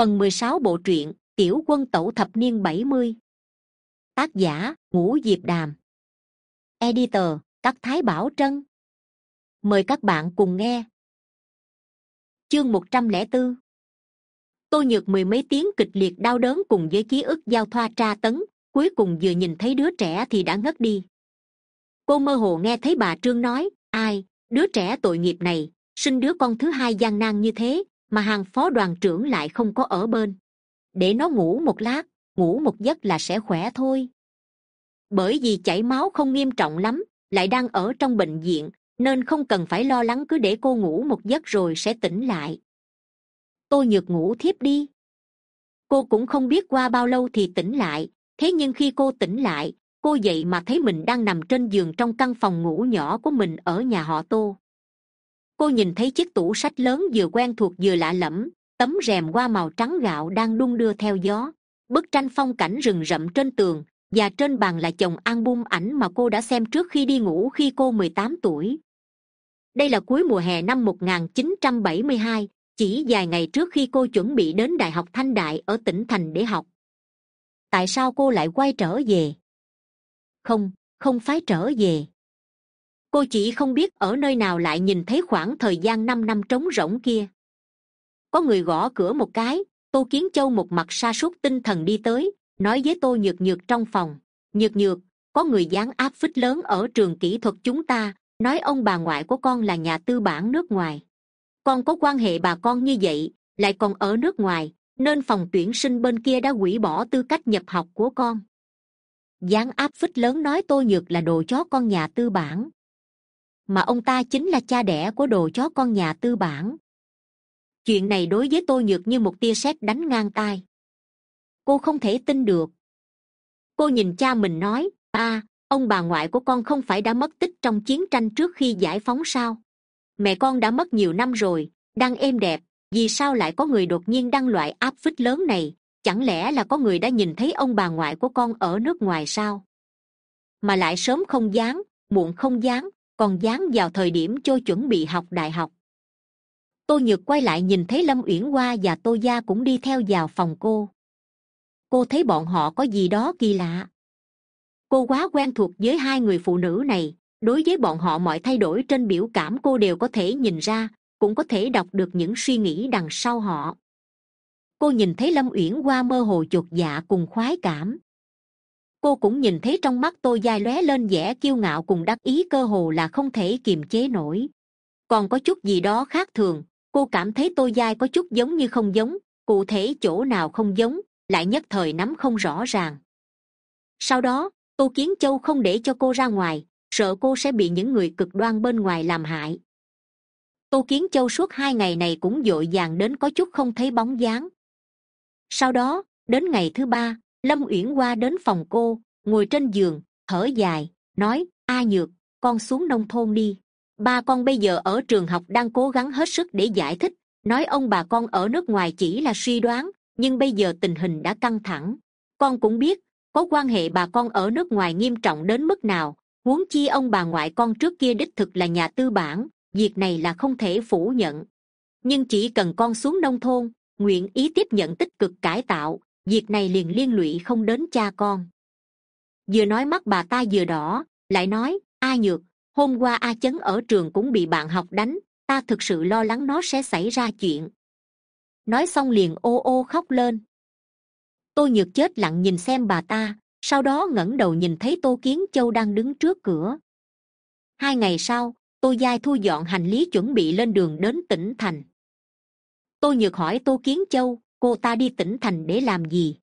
phần mười sáu bộ truyện, tiểu quân tẩu thập niên bảy mươi. Tác giả, ngũ diệp đàm. Editor, các thái bảo trân. Mời các bạn cùng nghe. Chương một trăm lẻ bốn tôi nhược mười mấy tiếng kịch liệt đau đớn cùng với ký ức giao thoa tra tấn, cuối cùng vừa nhìn thấy đứa trẻ thì đã ngất đi. Cô mơ hồ nghe thấy bà trương nói, ai, đứa trẻ tội nghiệp này, sinh đứa con thứ hai gian nan như thế mà hàng phó đoàn trưởng lại không có ở bên. Để nó ngủ một lát, ngủ một giấc là sẽ khỏe thôi. Bởi vì chảy máu không nghiêm trọng lắm, lại đang ở trong bệnh viện, nên không cần phải lo lắng cứ để cô ngủ một giấc rồi sẽ tỉnh lại. Tôi nhược ngủ thiếp đi. Cô cũng không biết qua bao lâu thì tỉnh lại, thế nhưng khi cô tỉnh lại, cô dậy mà thấy mình đang nằm trên giường trong căn phòng ngủ nhỏ của mình ở nhà họ tô cô nhìn thấy chiếc tủ sách lớn vừa quen thuộc vừa lạ lẫm tấm rèm qua màu trắng gạo đang đung đưa theo gió. Bức tranh phong cảnh rừng rậm trên tường và trên bàn là chồng album ảnh mà cô đã xem trước khi đi ngủ khi cô mười tám tuổi. Đây là cuối mùa hè năm 1972, chỉ vài ngày trước khi cô chuẩn bị đến đại học thanh đại ở tỉnh thành để học. Tại sao cô lại quay trở về? Không không phải trở về cô chỉ không biết ở nơi nào lại nhìn thấy khoảng thời gian năm năm trống rỗng kia. Có người gõ cửa một cái, tô kiến châu một mặt sa sút tinh thần đi tới, nói với tô nhược nhược trong phòng. Nhược nhược, có người dán áp phích lớn ở trường kỹ thuật chúng ta, nói ông bà ngoại của con là nhà tư bản nước ngoài. Con có quan hệ bà con như vậy, lại còn ở nước ngoài, nên phòng tuyển sinh bên kia đã hủy bỏ tư cách nhập học của con. Dán áp phích lớn nói tô nhược là đồ chó con nhà tư bản mà ông ta chính là cha đẻ của đồ chó con nhà tư bản. Chuyện này đối với tôi nhược như một tia sét đánh ngang tai. Cô không thể tin được. Cô nhìn cha mình nói, a, ông bà ngoại của con không phải đã mất tích trong chiến tranh trước khi giải phóng sao? Mẹ con đã mất nhiều năm rồi, đang êm đẹp, vì sao lại có người đột nhiên đăng loại áp phích lớn này? Chẳng lẽ là có người đã nhìn thấy ông bà ngoại của con ở nước ngoài sao? Mà lại sớm không dán, muộn không dán còn dán vào thời điểm cho chuẩn bị học đại học. Tô nhược quay lại nhìn thấy lâm uyển hoa và tô gia cũng đi theo vào phòng cô. Cô thấy bọn họ có gì đó kỳ lạ. Cô quá quen thuộc với hai người phụ nữ này, đối với bọn họ mọi thay đổi trên biểu cảm cô đều có thể nhìn ra, cũng có thể đọc được những suy nghĩ đằng sau họ. Cô nhìn thấy lâm uyển hoa mơ hồ chột dạ cùng khoái cảm cô cũng nhìn thấy trong mắt tôi dai lóe lên vẻ kiêu ngạo cùng đắc ý cơ hồ là không thể kiềm chế nổi. Còn có chút gì đó khác thường, cô cảm thấy tôi dai có chút giống như không giống, cụ thể chỗ nào không giống, lại nhất thời nắm không rõ ràng. Sau đó, tô kiến châu không để cho cô ra ngoài, sợ cô sẽ bị những người cực đoan bên ngoài làm hại. Tô kiến châu suốt hai ngày này cũng d ộ i vàng đến có chút không thấy bóng dáng. Sau đó, đến ngày thứ ba lâm uyển qua đến phòng cô, ngồi trên giường, thở dài, nói, a nhược, con xuống nông thôn đi. Ba con bây giờ ở trường học đang cố gắng hết sức để giải thích, nói ông bà con ở nước ngoài chỉ là suy đoán, nhưng bây giờ tình hình đã căng thẳng. Con cũng biết, có quan hệ bà con ở nước ngoài nghiêm trọng đến mức nào, huống chi ông bà ngoại con trước kia đích thực là nhà tư bản, việc này là không thể phủ nhận. Nhưng chỉ cần con xuống nông thôn, nguyện ý tiếp nhận tích cực cải tạo việc này liền liên lụy không đến cha con. Vừa nói mắt bà ta vừa đỏ, lại nói, a nhược, hôm qua a chấn ở trường cũng bị bạn học đánh, ta thực sự lo lắng nó sẽ xảy ra chuyện. Nói xong liền ô ô khóc lên. Tôi nhược chết lặng nhìn xem bà ta, sau đó ngẩng đầu nhìn thấy tô kiến châu đang đứng trước cửa. Hai ngày sau, tô giai thu dọn hành lý chuẩn bị lên đường đến tỉnh thành. Tôi nhược hỏi tô kiến châu cô ta đi tỉnh thành để làm gì?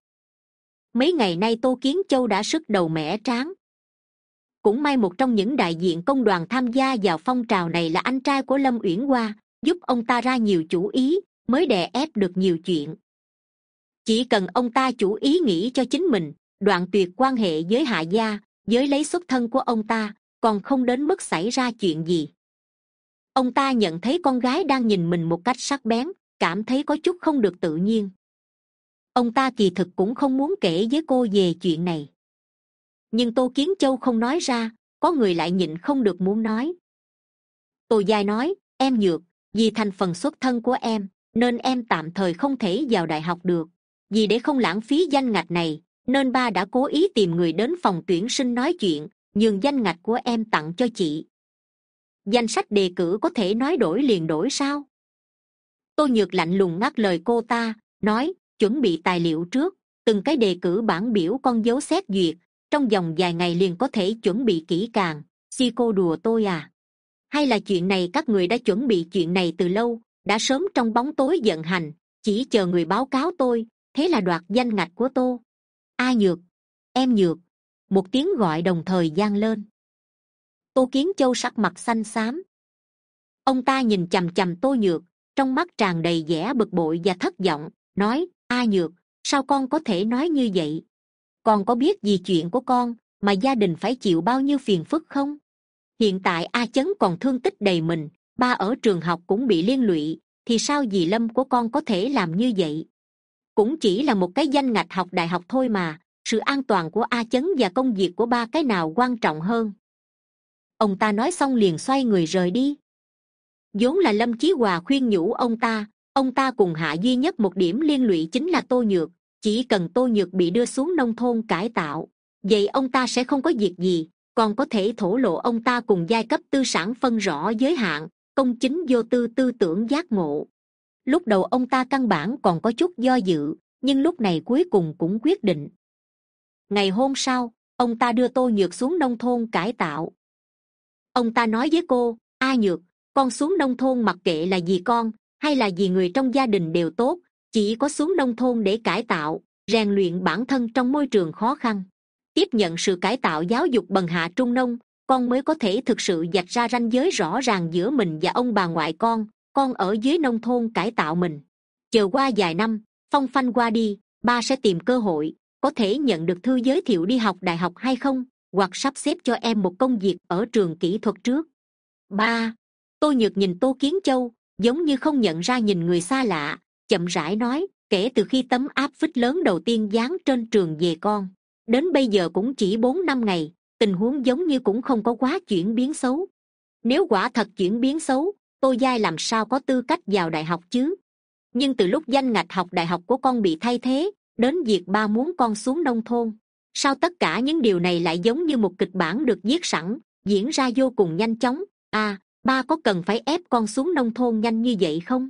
Mấy ngày nay tô kiến châu đã sức đầu mẻ tráng. Cũng may một trong những đại diện công đoàn tham gia vào phong trào này là anh trai của lâm uyển hoa, giúp ông ta ra nhiều chủ ý, mới đè ép được nhiều chuyện. Chỉ cần ông ta chủ ý nghĩ cho chính mình, đoạn tuyệt quan hệ với hạ gia, với lấy xuất thân của ông ta, còn không đến mức xảy ra chuyện gì. Ông ta nhận thấy con gái đang nhìn mình một cách sắc bén cảm thấy có chút không được tự nhiên. Ông ta kỳ thực cũng không muốn kể với cô về chuyện này. Nhưng tô kiến châu không nói ra, có người lại nhịn không được muốn nói. Tô giai nói, em nhược, vì thành phần xuất thân của em, nên em tạm thời không thể vào đại học được. Vì để không lãng phí danh ngạch này, nên ba đã cố ý tìm người đến phòng tuyển sinh nói chuyện, nhường danh ngạch của em tặng cho chị. Danh sách đề cử có thể nói đổi liền đổi sao? Tôi nhược lạnh lùng ngắt lời cô ta, nói, chuẩn bị tài liệu trước, từng cái đề cử bản biểu con dấu xét duyệt, trong vòng vài ngày liền có thể chuẩn bị kỹ càng, si cô đùa tôi à. Hay là chuyện này các người đã chuẩn bị chuyện này từ lâu, đã sớm trong bóng tối vận hành, chỉ chờ người báo cáo tôi, thế là đoạt danh ngạch của tô. A nhược, em nhược. Một tiếng gọi đồng thời g lên. Tô kiến châu sắc mặt xanh xám. Ông ta nhìn c h ầ m c h ầ m tô nhược trong mắt tràn đầy vẻ bực bội và thất vọng, nói, a nhược, sao con có thể nói như vậy? Con có biết gì chuyện của con, mà gia đình phải chịu bao nhiêu phiền phức không? Hiện tại a chấn còn thương tích đầy mình, ba ở trường học cũng bị liên lụy, thì sao dì lâm của con có thể làm như vậy? Cũng chỉ là một cái danh ngạch học đại học thôi mà, sự an toàn của a chấn và công việc của ba cái nào quan trọng hơn? Ông ta nói xong liền xoay người rời đi vốn là lâm chí hòa khuyên nhủ ông ta ông ta cùng hạ duy nhất một điểm liên lụy chính là tô nhược, chỉ cần tô nhược bị đưa xuống nông thôn cải tạo, vậy ông ta sẽ không có việc gì, còn có thể thổ lộ ông ta cùng giai cấp tư sản phân rõ giới hạn, công chính vô tư tư tưởng giác ngộ. Lúc đầu ông ta căn bản còn có chút do dự, nhưng lúc này cuối cùng cũng quyết định. Ngày hôm sau, ông ta đưa tô nhược xuống nông thôn cải tạo. Ông ta nói với cô, a nhược con xuống nông thôn mặc kệ là vì con, hay là vì người trong gia đình đều tốt, chỉ có xuống nông thôn để cải tạo, rèn luyện bản thân trong môi trường khó khăn. Tiếp nhận sự cải tạo giáo dục bần hạ trung nông, con mới có thể thực sự dạch ra ranh giới rõ ràng giữa mình và ông bà ngoại con con ở dưới nông thôn cải tạo mình. Chờ qua vài năm, phong phanh qua đi, ba sẽ tìm cơ hội, có thể nhận được thư giới thiệu đi học đại học hay không, hoặc sắp xếp cho em một công việc ở trường kỹ thuật trước. Ba tôi nhược nhìn tô kiến châu, giống như không nhận ra nhìn người xa lạ, chậm rãi nói, kể từ khi tấm áp phích lớn đầu tiên dán trên trường về con, đến bây giờ cũng chỉ bốn năm ngày, tình huống giống như cũng không có quá chuyển biến xấu. Nếu quả thật chuyển biến xấu tôi giai làm sao có tư cách vào đại học chứ? Nhưng từ lúc danh ngạch học đại học của con bị thay thế, đến việc ba muốn con xuống nông thôn, sao tất cả những điều này lại giống như một kịch bản được viết sẵn, diễn ra vô cùng nhanh chóng? À ba có cần phải ép con xuống nông thôn nhanh như vậy không?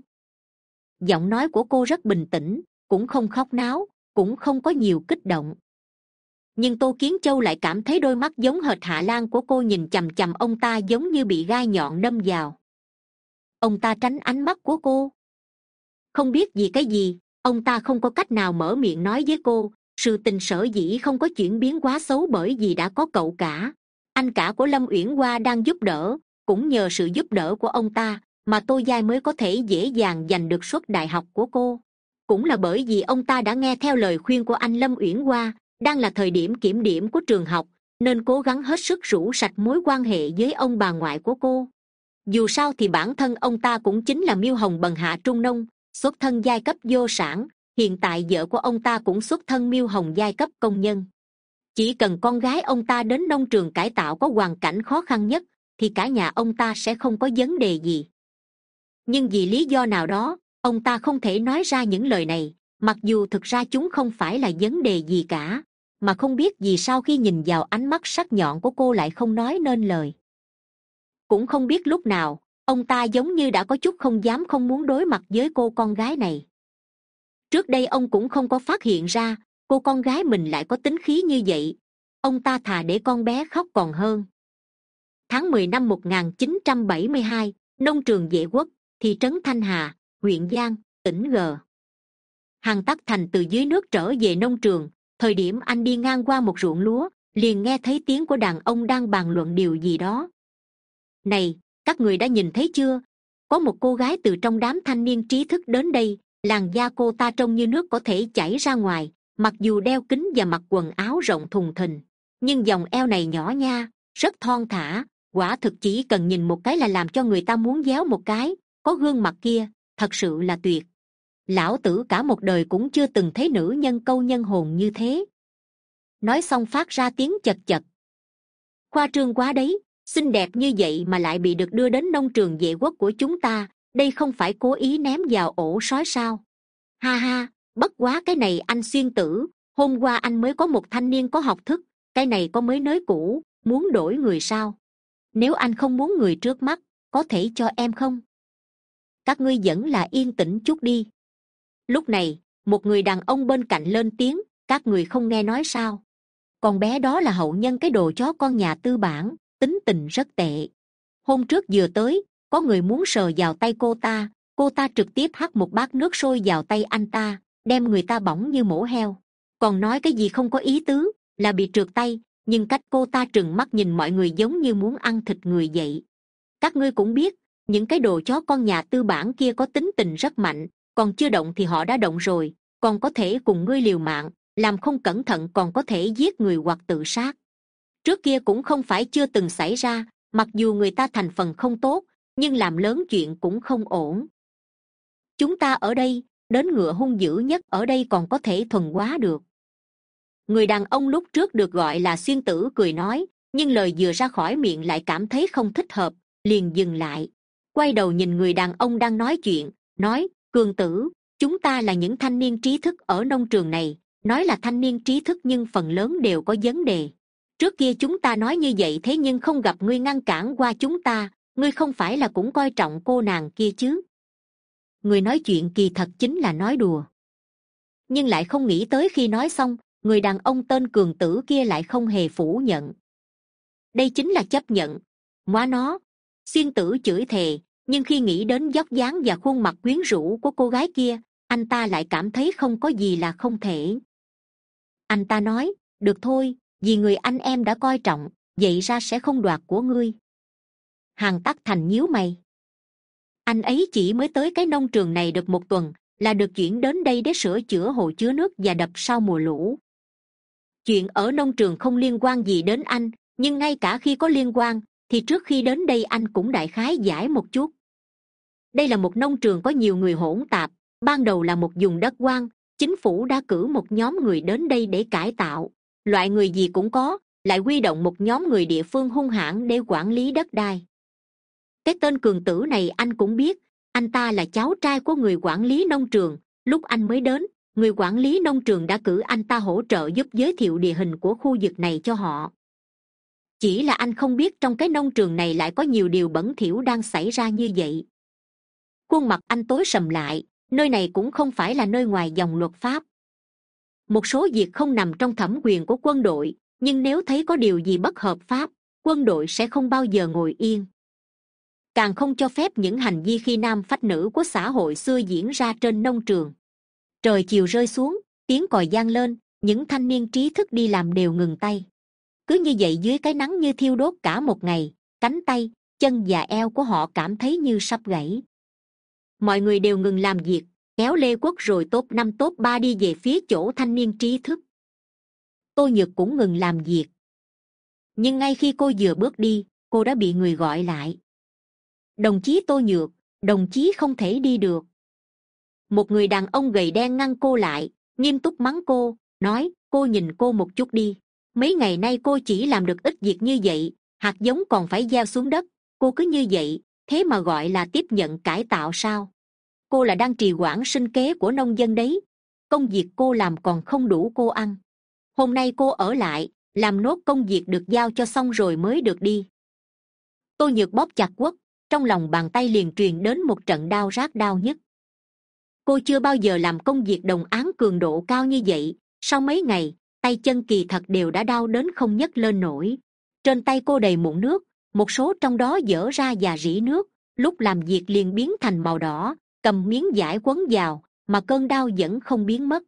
Giọng nói của cô rất bình tĩnh, cũng không khóc náo, cũng không có nhiều kích động. Nhưng tô kiến châu lại cảm thấy đôi mắt giống hệt hạ lan của cô nhìn c h ầ m c h ầ m ông ta giống như bị gai nhọn đâm vào. Ông ta tránh ánh mắt của cô. Không biết gì cái gì, ông ta không có cách nào mở miệng nói với cô, sự tình sở dĩ không có chuyển biến quá xấu bởi vì đã có cậu cả. Anh cả của lâm uyển hoa đang giúp đỡ cũng nhờ sự giúp đỡ của ông ta mà tô giai mới có thể dễ dàng giành được suất đại học của cô. Cũng là bởi vì ông ta đã nghe theo lời khuyên của anh lâm uyển hoa, đang là thời điểm kiểm điểm của trường học, nên cố gắng hết sức rủ sạch mối quan hệ với ông bà ngoại của cô. Dù sao thì bản thân ông ta cũng chính là miêu hồng bần hạ trung nông, xuất thân giai cấp vô sản, hiện tại vợ của ông ta cũng xuất thân miêu hồng giai cấp công nhân. Chỉ cần con gái ông ta đến nông trường cải tạo có hoàn cảnh khó khăn nhất thì cả nhà ông ta sẽ không có vấn đề gì. Nhưng vì lý do nào đó, ông ta không thể nói ra những lời này, mặc dù thực ra chúng không phải là vấn đề gì cả, mà không biết vì sao khi nhìn vào ánh mắt sắc nhọn của cô lại không nói nên lời. Cũng không biết lúc nào, ông ta giống như đã có chút không dám không muốn đối mặt với cô con gái này. Trước đây ông cũng không có phát hiện ra, cô con gái mình lại có tính khí như vậy. Ông ta thà để con bé khóc còn hơn tháng mười năm một nghìn chín trăm bảy mươi hai, nông trường vệ quốc, thị trấn thanh hà, huyện giang, tỉnh g. Hằng tắc thành từ dưới nước trở về nông trường. Thời điểm anh đi ngang qua một ruộng lúa, liền nghe thấy tiếng của đàn ông đang bàn luận điều gì đó. Này, các người đã nhìn thấy chưa? Có một cô gái từ trong đám thanh niên trí thức đến đây, làn da cô ta trông như nước có thể chảy ra ngoài, mặc dù đeo kính và mặc quần áo rộng thùng thình, nhưng dòng eo này nhỏ nha, rất thon thả quả thực chỉ cần nhìn một cái là làm cho người ta muốn déo một cái. Có gương mặt kia, thật sự là tuyệt. Lão tử cả một đời cũng chưa từng thấy nữ nhân câu nhân hồn như thế. Nói xong phát ra tiếng chật chật. Khoa trương quá đấy, xinh đẹp như vậy mà lại bị được đưa đến nông trường vệ quốc của chúng ta, đây không phải cố ý ném vào ổ sói sao? Ha ha, bất quá cái này anh xuyên tử, hôm qua anh mới có một thanh niên có học thức, cái này có mới nới cũ, muốn đổi người sao? Nếu anh không muốn người trước mắt, có thể cho em không? Các ngươi vẫn là yên tĩnh chút đi. Lúc này, một người đàn ông bên cạnh lên tiếng, các người không nghe nói sao. Con bé đó là hậu nhân cái đồ chó con nhà tư bản, tính tình rất tệ. Hôm trước vừa tới, có người muốn sờ vào tay cô ta cô ta trực tiếp hắt một bát nước sôi vào tay anh ta, đem người ta bỏng như mổ heo. Còn nói cái gì không có ý tứ, là bị trượt tay nhưng cách cô ta trừng mắt nhìn mọi người giống như muốn ăn thịt người vậy. Các ngươi cũng biết, những cái đồ chó con nhà tư bản kia có tính tình rất mạnh, còn chưa động thì họ đã động rồi, còn có thể cùng ngươi liều mạng, làm không cẩn thận còn có thể giết người hoặc tự sát. Trước kia cũng không phải chưa từng xảy ra, mặc dù người ta thành phần không tốt, nhưng làm lớn chuyện cũng không ổn. Chúng ta ở đây, đến ngựa hung dữ nhất ở đây còn có thể thuần hóa được người đàn ông lúc trước được gọi là xuyên tử cười nói, nhưng lời vừa ra khỏi miệng lại cảm thấy không thích hợp, liền dừng lại. Quay đầu nhìn người đàn ông đang nói chuyện, nói, cường tử, chúng ta là những thanh niên trí thức ở nông trường này, nói là thanh niên trí thức nhưng phần lớn đều có vấn đề. Trước kia chúng ta nói như vậy thế nhưng không gặp ngươi ngăn cản qua chúng ta, ngươi không phải là cũng coi trọng cô nàng kia chứ? Người nói chuyện kỳ thật chính là nói đùa. Nhưng lại không nghĩ tới khi nói xong người đàn ông tên cường tử kia lại không hề phủ nhận. Đây chính là chấp nhận. Móa nó. Xuyên tử chửi thề, nhưng khi nghĩ đến dốc dáng và khuôn mặt quyến rũ của cô gái kia, anh ta lại cảm thấy không có gì là không thể. Anh ta nói, được thôi, vì người anh em đã coi trọng, vậy ra sẽ không đoạt của ngươi. Hàng tắc thành nhíu mày. Anh ấy chỉ mới tới cái nông trường này được một tuần, là được chuyển đến đây để sửa chữa hồ chứa nước và đập sau mùa lũ chuyện ở nông trường không liên quan gì đến anh, nhưng ngay cả khi có liên quan, thì trước khi đến đây anh cũng đại khái giải một chút. Đây là một nông trường có nhiều người hỗn tạp, ban đầu là một vùng đất quan chính phủ đã cử một nhóm người đến đây để cải tạo. Loại người gì cũng có, lại huy động một nhóm người địa phương hung hãn để quản lý đất đai. Cái tên cường tử này anh cũng biết, anh ta là cháu trai của người quản lý nông trường, lúc anh mới đến người quản lý nông trường đã cử anh ta hỗ trợ giúp giới thiệu địa hình của khu vực này cho họ. Chỉ là anh không biết trong cái nông trường này lại có nhiều điều bẩn thỉu đang xảy ra như vậy. Khuôn mặt anh tối sầm lại, nơi này cũng không phải là nơi ngoài dòng luật pháp. Một số việc không nằm trong thẩm quyền của quân đội, nhưng nếu thấy có điều gì bất hợp pháp, quân đội sẽ không bao giờ ngồi yên. Càng không cho phép những hành vi khi nam phách nữ của xã hội xưa diễn ra trên nông trường trời chiều rơi xuống, tiếng còi g lên, những thanh niên trí thức đi làm đều ngừng tay. Cứ như vậy dưới cái nắng như thiêu đốt cả một ngày, cánh tay, chân và eo của họ cảm thấy như sắp gãy. Mọi người đều ngừng làm việc, kéo lê quốc rồi top năm top ba đi về phía chỗ thanh niên trí thức. Tôi nhược cũng ngừng làm việc. Nhưng ngay khi cô vừa bước đi, cô đã bị người gọi lại. Đồng chí tô nhược, đồng chí không thể đi được một người đàn ông gầy đen ngăn cô lại, nghiêm túc mắng cô, nói, cô nhìn cô một chút đi. Mấy ngày nay cô chỉ làm được ít việc như vậy, hạt giống còn phải gieo xuống đất. Cô cứ như vậy, thế mà gọi là tiếp nhận cải tạo sao? Cô là đang trì hoãn sinh kế của nông dân đấy. Công việc cô làm còn không đủ cô ăn. Hôm nay cô ở lại, làm nốt công việc được giao cho xong rồi mới được đi. Tôi nhược bóp chặt quất, trong lòng bàn tay liền truyền đến một trận đau rát đau nhất cô chưa bao giờ làm công việc đồng án cường độ cao như vậy. Sau mấy ngày, tay chân kỳ thật đều đã đau đến không nhấc lên nổi. Trên tay cô đầy mụn nước, một số trong đó dở ra và rỉ nước. Lúc làm việc liền biến thành màu đỏ, cầm miếng vải quấn vào, mà cơn đau vẫn không biến mất.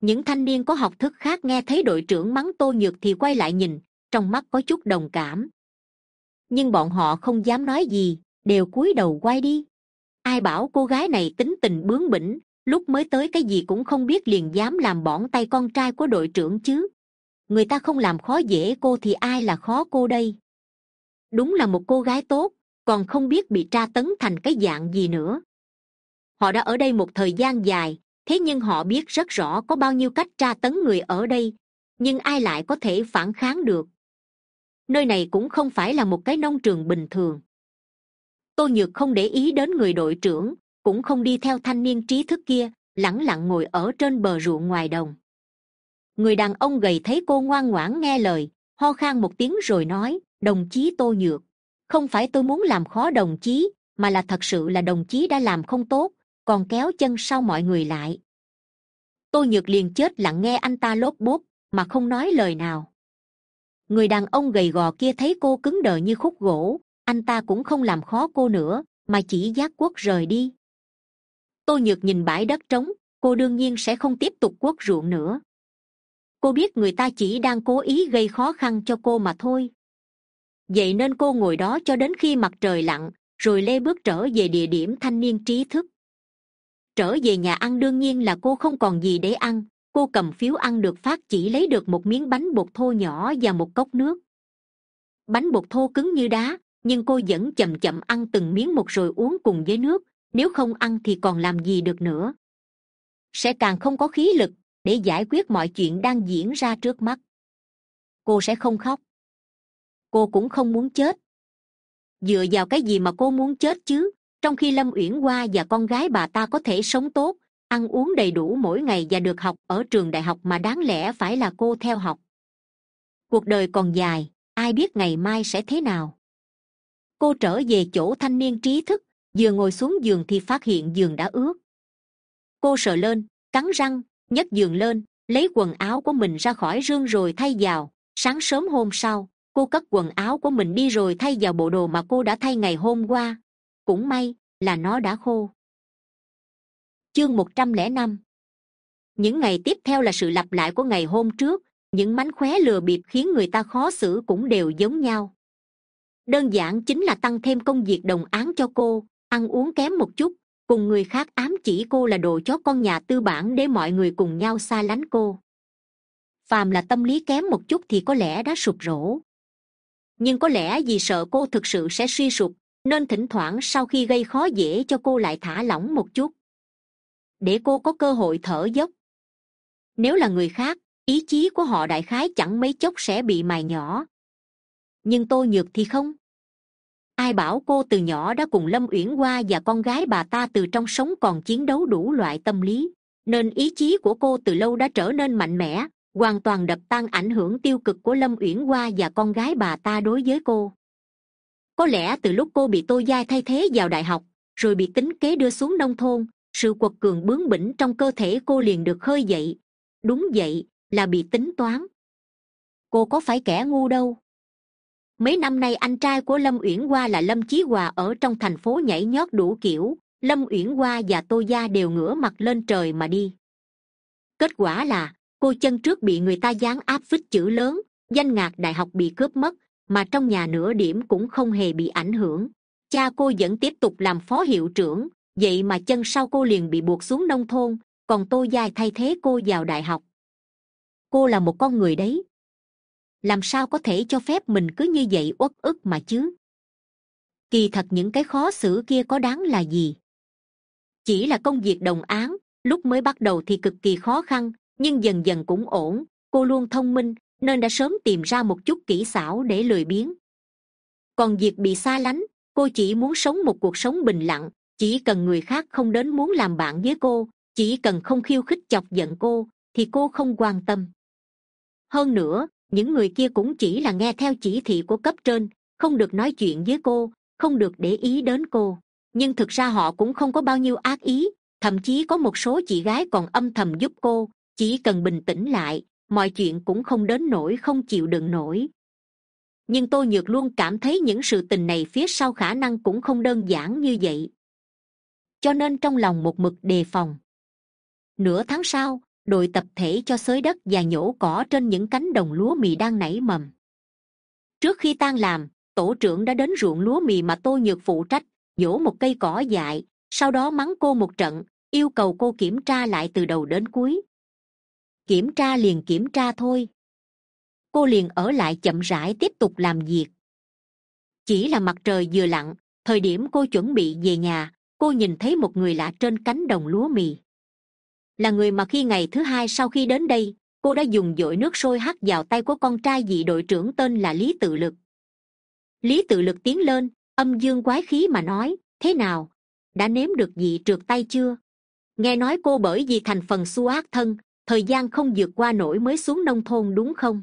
Những thanh niên có học thức khác nghe thấy đội trưởng mắng tô nhược thì quay lại nhìn, trong mắt có chút đồng cảm. Nhưng bọn họ không dám nói gì, đều cúi đầu quay đi ai bảo cô gái này tính tình bướng bỉnh, lúc mới tới cái gì cũng không biết liền dám làm bỏng tay con trai của đội trưởng chứ. Người ta không làm khó dễ cô thì ai là khó cô đây? Đúng là một cô gái tốt, còn không biết bị tra tấn thành cái dạng gì nữa. Họ đã ở đây một thời gian dài, thế nhưng họ biết rất rõ có bao nhiêu cách tra tấn người ở đây, nhưng ai lại có thể phản kháng được? Nơi này cũng không phải là một cái nông trường bình thường tô nhược không để ý đến người đội trưởng, cũng không đi theo thanh niên trí thức kia, lẳng lặng ngồi ở trên bờ ruộng ngoài đồng. Người đàn ông gầy thấy cô ngoan ngoãn nghe lời, ho khan một tiếng rồi nói, đồng chí tô nhược, không phải tôi muốn làm khó đồng chí, mà là thật sự là đồng chí đã làm không tốt, còn kéo chân sau mọi người lại. Tô nhược liền chết lặng nghe anh ta lốp bốp, mà không nói lời nào. Người đàn ông gầy gò kia thấy cô cứng đờ như khúc gỗ anh ta cũng không làm khó cô nữa, mà chỉ giác quốc rời đi. Tô nhược nhìn bãi đất trống, cô đương nhiên sẽ không tiếp tục quốc ruộng nữa. Cô biết người ta chỉ đang cố ý gây khó khăn cho cô mà thôi. Vậy nên cô ngồi đó cho đến khi mặt trời lặn, rồi lê bước trở về địa điểm thanh niên trí thức. Trở về nhà ăn đương nhiên là cô không còn gì để ăn, cô cầm phiếu ăn được phát chỉ lấy được một miếng bánh bột thô nhỏ và một cốc nước. Bánh bột thô cứng như đá nhưng cô vẫn c h ậ m chậm ăn từng miếng một rồi uống cùng với nước, nếu không ăn thì còn làm gì được nữa. Sẽ càng không có khí lực để giải quyết mọi chuyện đang diễn ra trước mắt. Cô sẽ không khóc. Cô cũng không muốn chết. Dựa vào cái gì mà cô muốn chết chứ? Trong khi lâm uyển hoa và con gái bà ta có thể sống tốt, ăn uống đầy đủ mỗi ngày và được học ở trường đại học mà đáng lẽ phải là cô theo học. Cuộc đời còn dài, ai biết ngày mai sẽ thế nào? Cô trở về chỗ thanh niên trí thức, vừa ngồi xuống giường thì phát hiện giường đã ướt. Cô sợ lên, cắn răng, nhấc giường lên, lấy quần áo của mình ra khỏi rương rồi thay vào. Sáng sớm hôm sau, cô cất quần áo của mình đi rồi thay vào bộ đồ mà cô đã thay ngày hôm qua. Cũng may là nó đã khô. Chương một trăm lẻ năm. Những ngày tiếp theo là sự lặp lại của ngày hôm trước. Những mánh khóe lừa bịp khiến người ta khó xử cũng đều giống nhau đơn giản chính là tăng thêm công việc đồng án cho cô, ăn uống kém một chút, cùng người khác ám chỉ cô là đồ chó con nhà tư bản để mọi người cùng nhau xa lánh cô. Phàm là tâm lý kém một chút thì có lẽ đã sụp rổ. Nhưng có lẽ vì sợ cô thực sự sẽ suy sụp, nên thỉnh thoảng sau khi gây khó dễ cho cô lại thả lỏng một chút. Để cô có cơ hội thở dốc. Nếu là người khác, ý chí của họ đại khái chẳng mấy chốc sẽ bị mài nhỏ nhưng tô nhược thì không. Ai bảo cô từ nhỏ đã cùng lâm uyển hoa và con gái bà ta từ trong sống còn chiến đấu đủ loại tâm lý, nên ý chí của cô từ lâu đã trở nên mạnh mẽ, hoàn toàn đập tan ảnh hưởng tiêu cực của lâm uyển hoa và con gái bà ta đối với cô. Có lẽ từ lúc cô bị tô giai thay thế vào đại học, rồi bị tính kế đưa xuống nông thôn, sự quật cường bướng bỉnh trong cơ thể cô liền được khơi dậy. Đúng vậy, là bị tính toán. Cô có phải kẻ ngu đâu? Mấy năm nay anh trai của lâm uyển hoa là lâm chí hòa ở trong thành phố nhảy nhót đủ kiểu. Lâm uyển hoa và tô gia đều ngửa mặt lên trời mà đi. Kết quả là, cô chân trước bị người ta dán áp phích chữ lớn, danh ngạc đại học bị cướp mất, mà trong nhà nửa điểm cũng không hề bị ảnh hưởng. Cha cô vẫn tiếp tục làm phó hiệu trưởng, vậy mà chân sau cô liền bị buộc xuống nông thôn, còn tô giai thay thế cô vào đại học. Cô là một con người đấy làm sao có thể cho phép mình cứ như vậy uất ức mà chứ? Kỳ thật những cái khó xử kia có đáng là gì? Chỉ là công việc đồng án lúc mới bắt đầu thì cực kỳ khó khăn, nhưng dần dần cũng ổn, cô luôn thông minh, nên đã sớm tìm ra một chút kỹ xảo để lười biếng. Còn việc bị xa lánh, cô chỉ muốn sống một cuộc sống bình lặng, chỉ cần người khác không đến muốn làm bạn với cô, chỉ cần không khiêu khích chọc giận cô, thì cô không quan tâm. Hơn nữa những người kia cũng chỉ là nghe theo chỉ thị của cấp trên, không được nói chuyện với cô, không được để ý đến cô. Nhưng thực ra họ cũng không có bao nhiêu ác ý, thậm chí có một số chị gái còn âm thầm giúp cô, chỉ cần bình tĩnh lại, mọi chuyện cũng không đến nỗi không chịu đựng nổi. Nhưng tôi nhược luôn cảm thấy những sự tình này phía sau khả năng cũng không đơn giản như vậy. Cho nên trong lòng một mực đề phòng. Nửa tháng sau đội tập thể cho xới đất và nhổ cỏ trên những cánh đồng lúa mì đang nảy mầm. Trước khi tan làm, tổ trưởng đã đến ruộng lúa mì mà tôi nhược phụ trách, nhổ một cây cỏ dại, sau đó mắng cô một trận, yêu cầu cô kiểm tra lại từ đầu đến cuối. Kiểm tra liền kiểm tra thôi. Cô liền ở lại chậm rãi tiếp tục làm việc. Chỉ là mặt trời vừa lặn, thời điểm cô chuẩn bị về nhà, cô nhìn thấy một người lạ trên cánh đồng lúa mì là người mà khi ngày thứ hai sau khi đến đây, cô đã dùng dội nước sôi hắt vào tay của con trai vị đội trưởng tên là lý tự lực. Lý tự lực tiến lên, âm dương quái khí mà nói, thế nào? Đã nếm được vị trượt tay chưa? Nghe nói cô bởi vì thành phần su ác thân, thời gian không vượt qua nổi mới xuống nông thôn đúng không?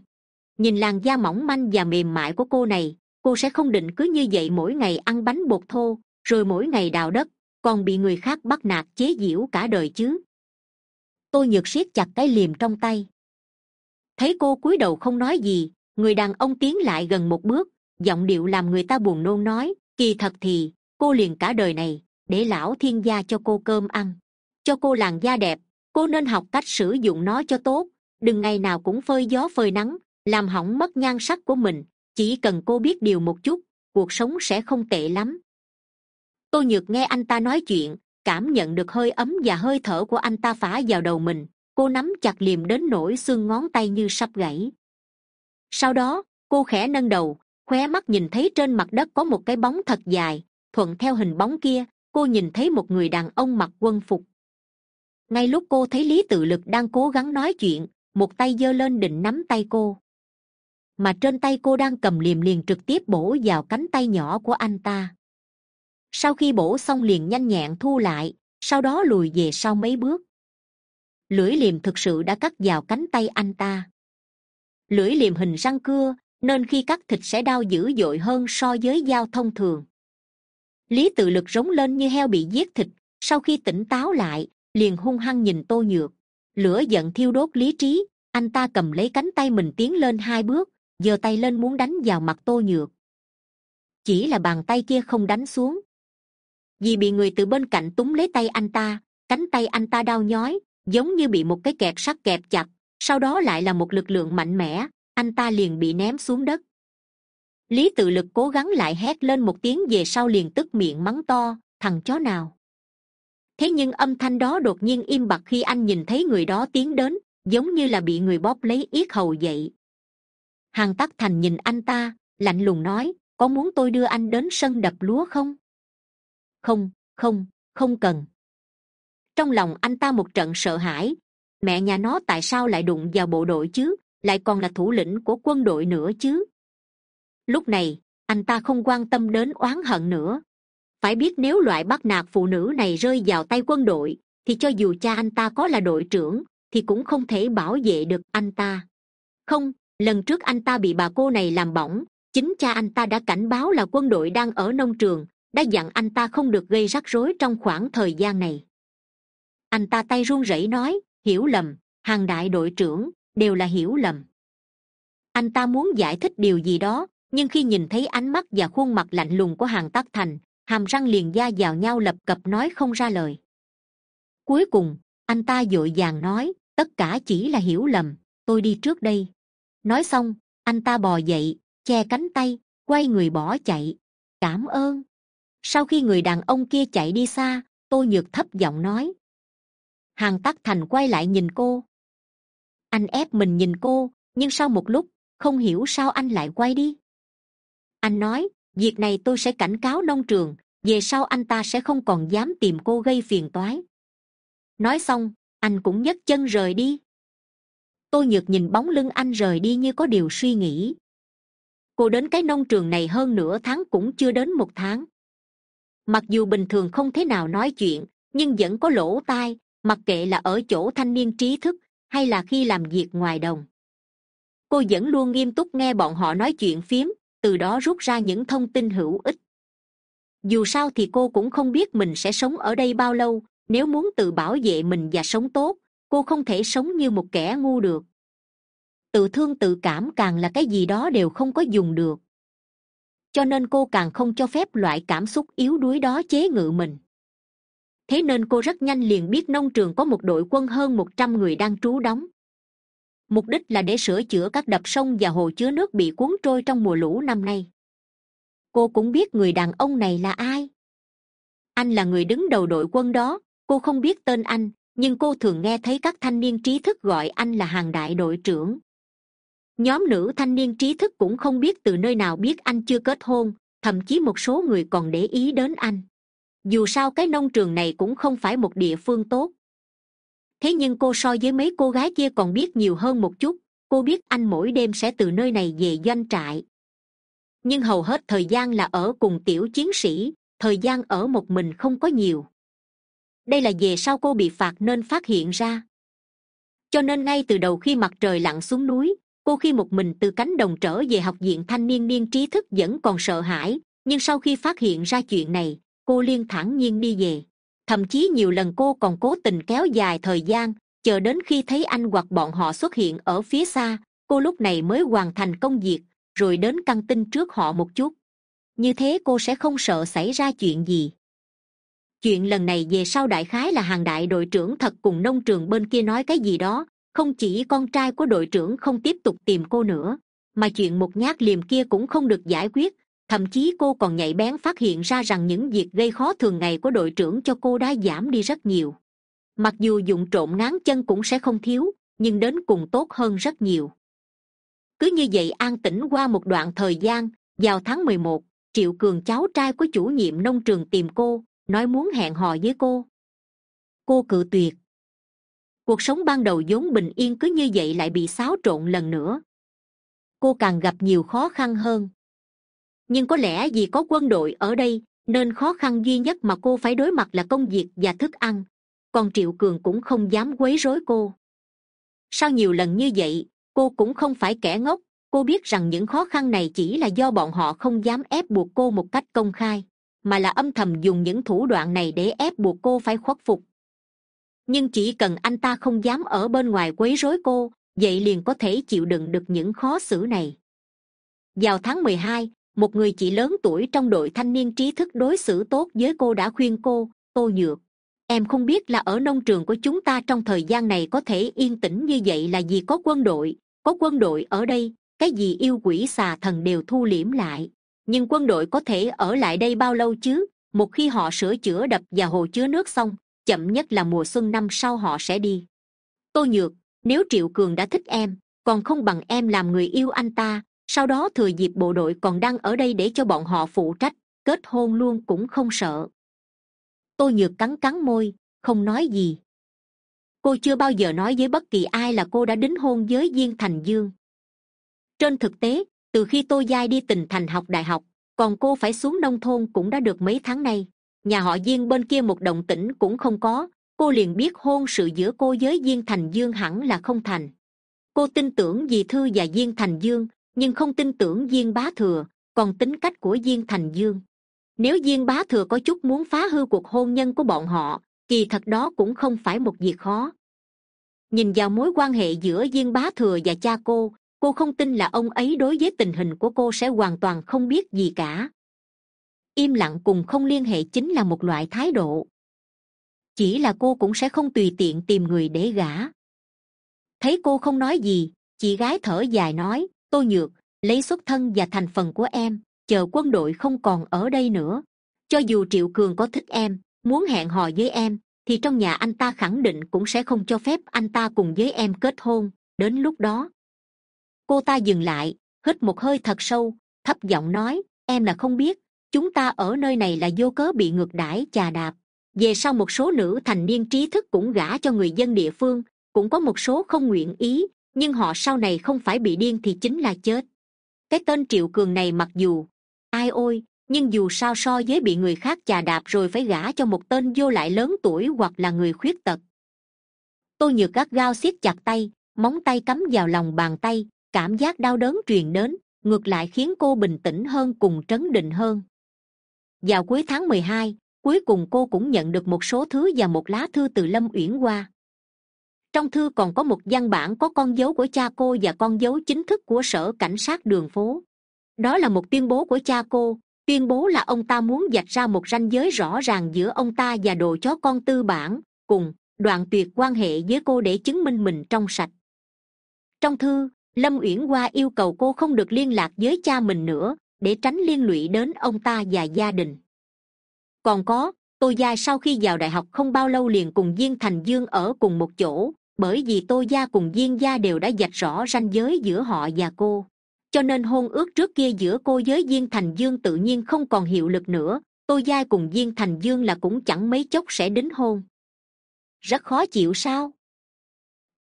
Nhìn làn da mỏng manh và mềm mại của cô này, cô sẽ không định cứ như vậy mỗi ngày ăn bánh bột thô, rồi mỗi ngày đào đất, còn bị người khác bắt nạt chế giễu cả đời chứ tôi nhược siết chặt cái liềm trong tay. Thấy cô cúi đầu không nói gì, người đàn ông tiến lại gần một bước, giọng điệu làm người ta buồn nôn nói, kỳ thật thì, cô liền cả đời này, để lão thiên gia cho cô cơm ăn. Cho cô làn da đẹp, cô nên học cách sử dụng nó cho tốt. Đừng ngày nào cũng phơi gió phơi nắng, làm hỏng mất nhan sắc của mình. Chỉ cần cô biết điều một chút, cuộc sống sẽ không tệ lắm. Tôi nhược nghe anh ta nói chuyện cảm nhận được hơi ấm và hơi thở của anh ta phả vào đầu mình. Cô nắm chặt liềm đến nỗi xương ngón tay như sắp gãy. Sau đó, cô khẽ nâng đầu, khóe mắt nhìn thấy trên mặt đất có một cái bóng thật dài. Thuận theo hình bóng kia, cô nhìn thấy một người đàn ông mặc quân phục. Ngay lúc cô thấy lý tự lực đang cố gắng nói chuyện, một tay giơ lên định nắm tay cô. Mà trên tay cô đang cầm liềm liền trực tiếp bổ vào cánh tay nhỏ của anh ta sau khi bổ xong liền nhanh nhẹn thu lại, sau đó lùi về sau mấy bước. Lưỡi liềm thực sự đã cắt vào cánh tay anh ta. Lưỡi liềm hình răng cưa, nên khi cắt thịt sẽ đau dữ dội hơn so với dao thông thường. Lý tự lực rống lên như heo bị giết thịt, sau khi tỉnh táo lại, liền hung hăng nhìn tô nhược. Lửa giận thiêu đốt lý trí, anh ta cầm lấy cánh tay mình tiến lên hai bước, giơ tay lên muốn đánh vào mặt tô nhược. Chỉ là bàn tay kia không đánh xuống vì bị người từ bên cạnh túng lấy tay anh ta, cánh tay anh ta đau nhói, giống như bị một cái kẹt sắt kẹp chặt, sau đó lại là một lực lượng mạnh mẽ, anh ta liền bị ném xuống đất. Lý tự lực cố gắng lại hét lên một tiếng về sau liền tức miệng mắng to, thằng chó nào! Thế nhưng âm thanh đó đột nhiên im bặt khi anh nhìn thấy người đó tiến đến, giống như là bị người bóp lấy yết hầu dậy hàng tắc thành nhìn anh ta, lạnh lùng nói, có muốn tôi đưa anh đến sân đập lúa không? Không không không cần. Trong lòng anh ta một trận sợ hãi. Mẹ nhà nó tại sao lại đụng vào bộ đội chứ? Lại còn là thủ lĩnh của quân đội nữa chứ? Lúc này, anh ta không quan tâm đến oán hận nữa. Phải biết nếu loại bắt nạt phụ nữ này rơi vào tay quân đội, thì cho dù cha anh ta có là đội trưởng, thì cũng không thể bảo vệ được anh ta. Không, lần trước anh ta bị bà cô này làm bỏng, chính cha anh ta đã cảnh báo là quân đội đang ở nông trường đã dặn anh ta không được gây rắc rối trong khoảng thời gian này. Anh ta tay run rẩy nói, hiểu lầm, hàng đại đội trưởng đều là hiểu lầm. Anh ta muốn giải thích điều gì đó, nhưng khi nhìn thấy ánh mắt và khuôn mặt lạnh lùng của hàng tắc thành, hàm răng liền da vào nhau lập cập nói không ra lời. Cuối cùng, anh ta d ộ i vàng nói, tất cả chỉ là hiểu lầm, tôi đi trước đây. Nói xong, anh ta bò dậy, che cánh tay, quay người bỏ chạy. Cảm ơn sau khi người đàn ông kia chạy đi xa tôi nhược thấp giọng nói. Hàng tắc thành quay lại nhìn cô. Anh ép mình nhìn cô, nhưng sau một lúc, không hiểu sao anh lại quay đi. Anh nói, việc này tôi sẽ cảnh cáo nông trường, về sau anh ta sẽ không còn dám tìm cô gây phiền toái. Nói xong, anh cũng nhấc chân rời đi. Tôi nhược nhìn bóng lưng anh rời đi như có điều suy nghĩ. Cô đến cái nông trường này hơn nửa tháng cũng chưa đến một tháng mặc dù bình thường không thế nào nói chuyện, nhưng vẫn có lỗ tai, mặc kệ là ở chỗ thanh niên trí thức, hay là khi làm việc ngoài đồng. Cô vẫn luôn nghiêm túc nghe bọn họ nói chuyện phiếm, từ đó rút ra những thông tin hữu ích. Dù sao thì cô cũng không biết mình sẽ sống ở đây bao lâu, nếu muốn tự bảo vệ mình và sống tốt, cô không thể sống như một kẻ ngu được. Tự thương tự cảm càng là cái gì đó đều không có dùng được cho nên cô càng không cho phép loại cảm xúc yếu đuối đó chế ngự mình. Thế nên cô rất nhanh liền biết nông trường có một đội quân hơn một trăm người đang trú đóng. Mục đích là để sửa chữa các đập sông và hồ chứa nước bị cuốn trôi trong mùa lũ năm nay. Cô cũng biết người đàn ông này là ai. Anh là người đứng đầu đội quân đó, cô không biết tên anh, nhưng cô thường nghe thấy các thanh niên trí thức gọi anh là hàng đại đội trưởng nhóm nữ thanh niên trí thức cũng không biết từ nơi nào biết anh chưa kết hôn, thậm chí một số người còn để ý đến anh. Dù sao cái nông trường này cũng không phải một địa phương tốt. Thế nhưng cô so với mấy cô gái kia còn biết nhiều hơn một chút, cô biết anh mỗi đêm sẽ từ nơi này về doanh trại. Nhưng hầu hết thời gian là ở cùng tiểu chiến sĩ, thời gian ở một mình không có nhiều. Đây là về sau cô bị phạt nên phát hiện ra. Cho nên ngay từ đầu khi mặt trời lặn xuống núi cô khi một mình từ cánh đồng trở về học viện thanh niên niên trí thức vẫn còn sợ hãi, nhưng sau khi phát hiện ra chuyện này, cô liên thản nhiên đi về. Thậm chí nhiều lần cô còn cố tình kéo dài thời gian, chờ đến khi thấy anh hoặc bọn họ xuất hiện ở phía xa, cô lúc này mới hoàn thành công việc, rồi đến căng tin trước họ một chút. Như thế cô sẽ không sợ xảy ra chuyện gì. Chuyện lần này về sau đại khái là hàng đại đội trưởng thật cùng nông trường bên kia nói cái gì đó không chỉ con trai của đội trưởng không tiếp tục tìm cô nữa, mà chuyện một nhát liềm kia cũng không được giải quyết. Thậm chí cô còn nhạy bén phát hiện ra rằng những việc gây khó thường ngày của đội trưởng cho cô đã giảm đi rất nhiều. Mặc dù dụng trộm ngán chân cũng sẽ không thiếu, nhưng đến cùng tốt hơn rất nhiều. Cứ như vậy an tĩnh qua một đoạn thời gian, vào tháng mười một, triệu cường cháu trai của chủ nhiệm nông trường tìm cô, nói muốn hẹn hò với cô. Cô cự tuyệt cuộc sống ban đầu vốn bình yên cứ như vậy lại bị xáo trộn lần nữa. Cô càng gặp nhiều khó khăn hơn. Nhưng có lẽ vì có quân đội ở đây, nên khó khăn duy nhất mà cô phải đối mặt là công việc và thức ăn. Còn triệu cường cũng không dám quấy rối cô. Sau nhiều lần như vậy, cô cũng không phải kẻ ngốc. Cô biết rằng những khó khăn này chỉ là do bọn họ không dám ép buộc cô một cách công khai, mà là âm thầm dùng những thủ đoạn này để ép buộc cô phải khuất phục nhưng chỉ cần anh ta không dám ở bên ngoài quấy rối cô, vậy liền có thể chịu đựng được những khó xử này. Vào tháng mười hai, một người chị lớn tuổi trong đội thanh niên trí thức đối xử tốt với cô đã khuyên cô, tô nhược, em không biết là ở nông trường của chúng ta trong thời gian này có thể yên tĩnh như vậy là vì có quân đội, có quân đội ở đây, cái gì yêu quỷ xà thần đều thu liễm lại. Nhưng quân đội có thể ở lại đây bao lâu chứ? Một khi họ sửa chữa đập và hồ chứa nước xong chậm nhất là mùa xuân năm sau họ sẽ đi. Tôi nhược, nếu triệu cường đã thích em, còn không bằng em làm người yêu anh ta, sau đó thừa dịp bộ đội còn đang ở đây để cho bọn họ phụ trách, kết hôn luôn cũng không sợ. Tôi nhược cắn cắn môi, không nói gì. Cô chưa bao giờ nói với bất kỳ ai là cô đã đính hôn với viên thành dương. Trên thực tế, từ khi tôi giai đi tình thành học đại học, còn cô phải xuống nông thôn cũng đã được mấy tháng nay nhà họ diên bên kia một động tĩnh cũng không có. Cô liền biết hôn sự giữa cô với diên thành dương hẳn là không thành. Cô tin tưởng dì thư và diên thành dương, nhưng không tin tưởng diên bá thừa, còn tính cách của diên thành dương. Nếu diên bá thừa có chút muốn phá hư cuộc hôn nhân của bọn họ, kỳ thật đó cũng không phải một việc khó. Nhìn vào mối quan hệ giữa diên bá thừa và cha cô cô không tin là ông ấy đối với tình hình của cô sẽ hoàn toàn không biết gì cả im lặng cùng không liên hệ chính là một loại thái độ. Chỉ là cô cũng sẽ không tùy tiện tìm người để gả. Thấy cô không nói gì, chị gái thở dài nói tôi nhược, lấy xuất thân và thành phần của em, chờ quân đội không còn ở đây nữa. Cho dù triệu cường có thích em, muốn hẹn hò với em, thì trong nhà anh ta khẳng định cũng sẽ không cho phép anh ta cùng với em kết hôn. Đến lúc đó, cô ta dừng lại, hít một hơi thật sâu, thấp giọng nói, em là không biết chúng ta ở nơi này là vô cớ bị ngược đãi, chà đạp. Về sau một số nữ thành niên trí thức cũng gả cho người dân địa phương, cũng có một số không nguyện ý, nhưng họ sau này không phải bị điên thì chính là chết. Cái tên triệu cường này mặc dù, ai ôi, nhưng dù sao so với bị người khác chà đạp rồi phải gả cho một tên vô lại lớn tuổi hoặc là người khuyết tật. Tôi nhược gắt gao siết chặt tay, móng tay cắm vào lòng bàn tay, cảm giác đau đớn truyền đến, ngược lại khiến cô bình tĩnh hơn cùng trấn định hơn vào cuối tháng mười hai, cuối cùng cô cũng nhận được một số thứ và một lá thư từ lâm uyển hoa. Trong thư còn có một văn bản có con dấu của cha cô và con dấu chính thức của sở cảnh sát đường phố. Đó là một tuyên bố của cha cô. Tuyên bố là ông ta muốn vạch ra một ranh giới rõ ràng giữa ông ta và đồ chó con tư bản, cùng đoạn tuyệt quan hệ với cô để chứng minh mình trong sạch. Trong thư, lâm uyển hoa yêu cầu cô không được liên lạc với cha mình nữa để tránh liên lụy đến ông ta và gia đình. Còn có, tô gia sau khi vào đại học không bao lâu liền cùng viên thành dương ở cùng một chỗ, bởi vì tô gia cùng viên gia đều đã vạch rõ ranh giới giữa họ và cô. Cho nên hôn ước trước kia giữa cô với viên thành dương tự nhiên không còn hiệu lực nữa, tô gia cùng viên thành dương là cũng chẳng mấy chốc sẽ đính hôn. Rất khó chịu sao?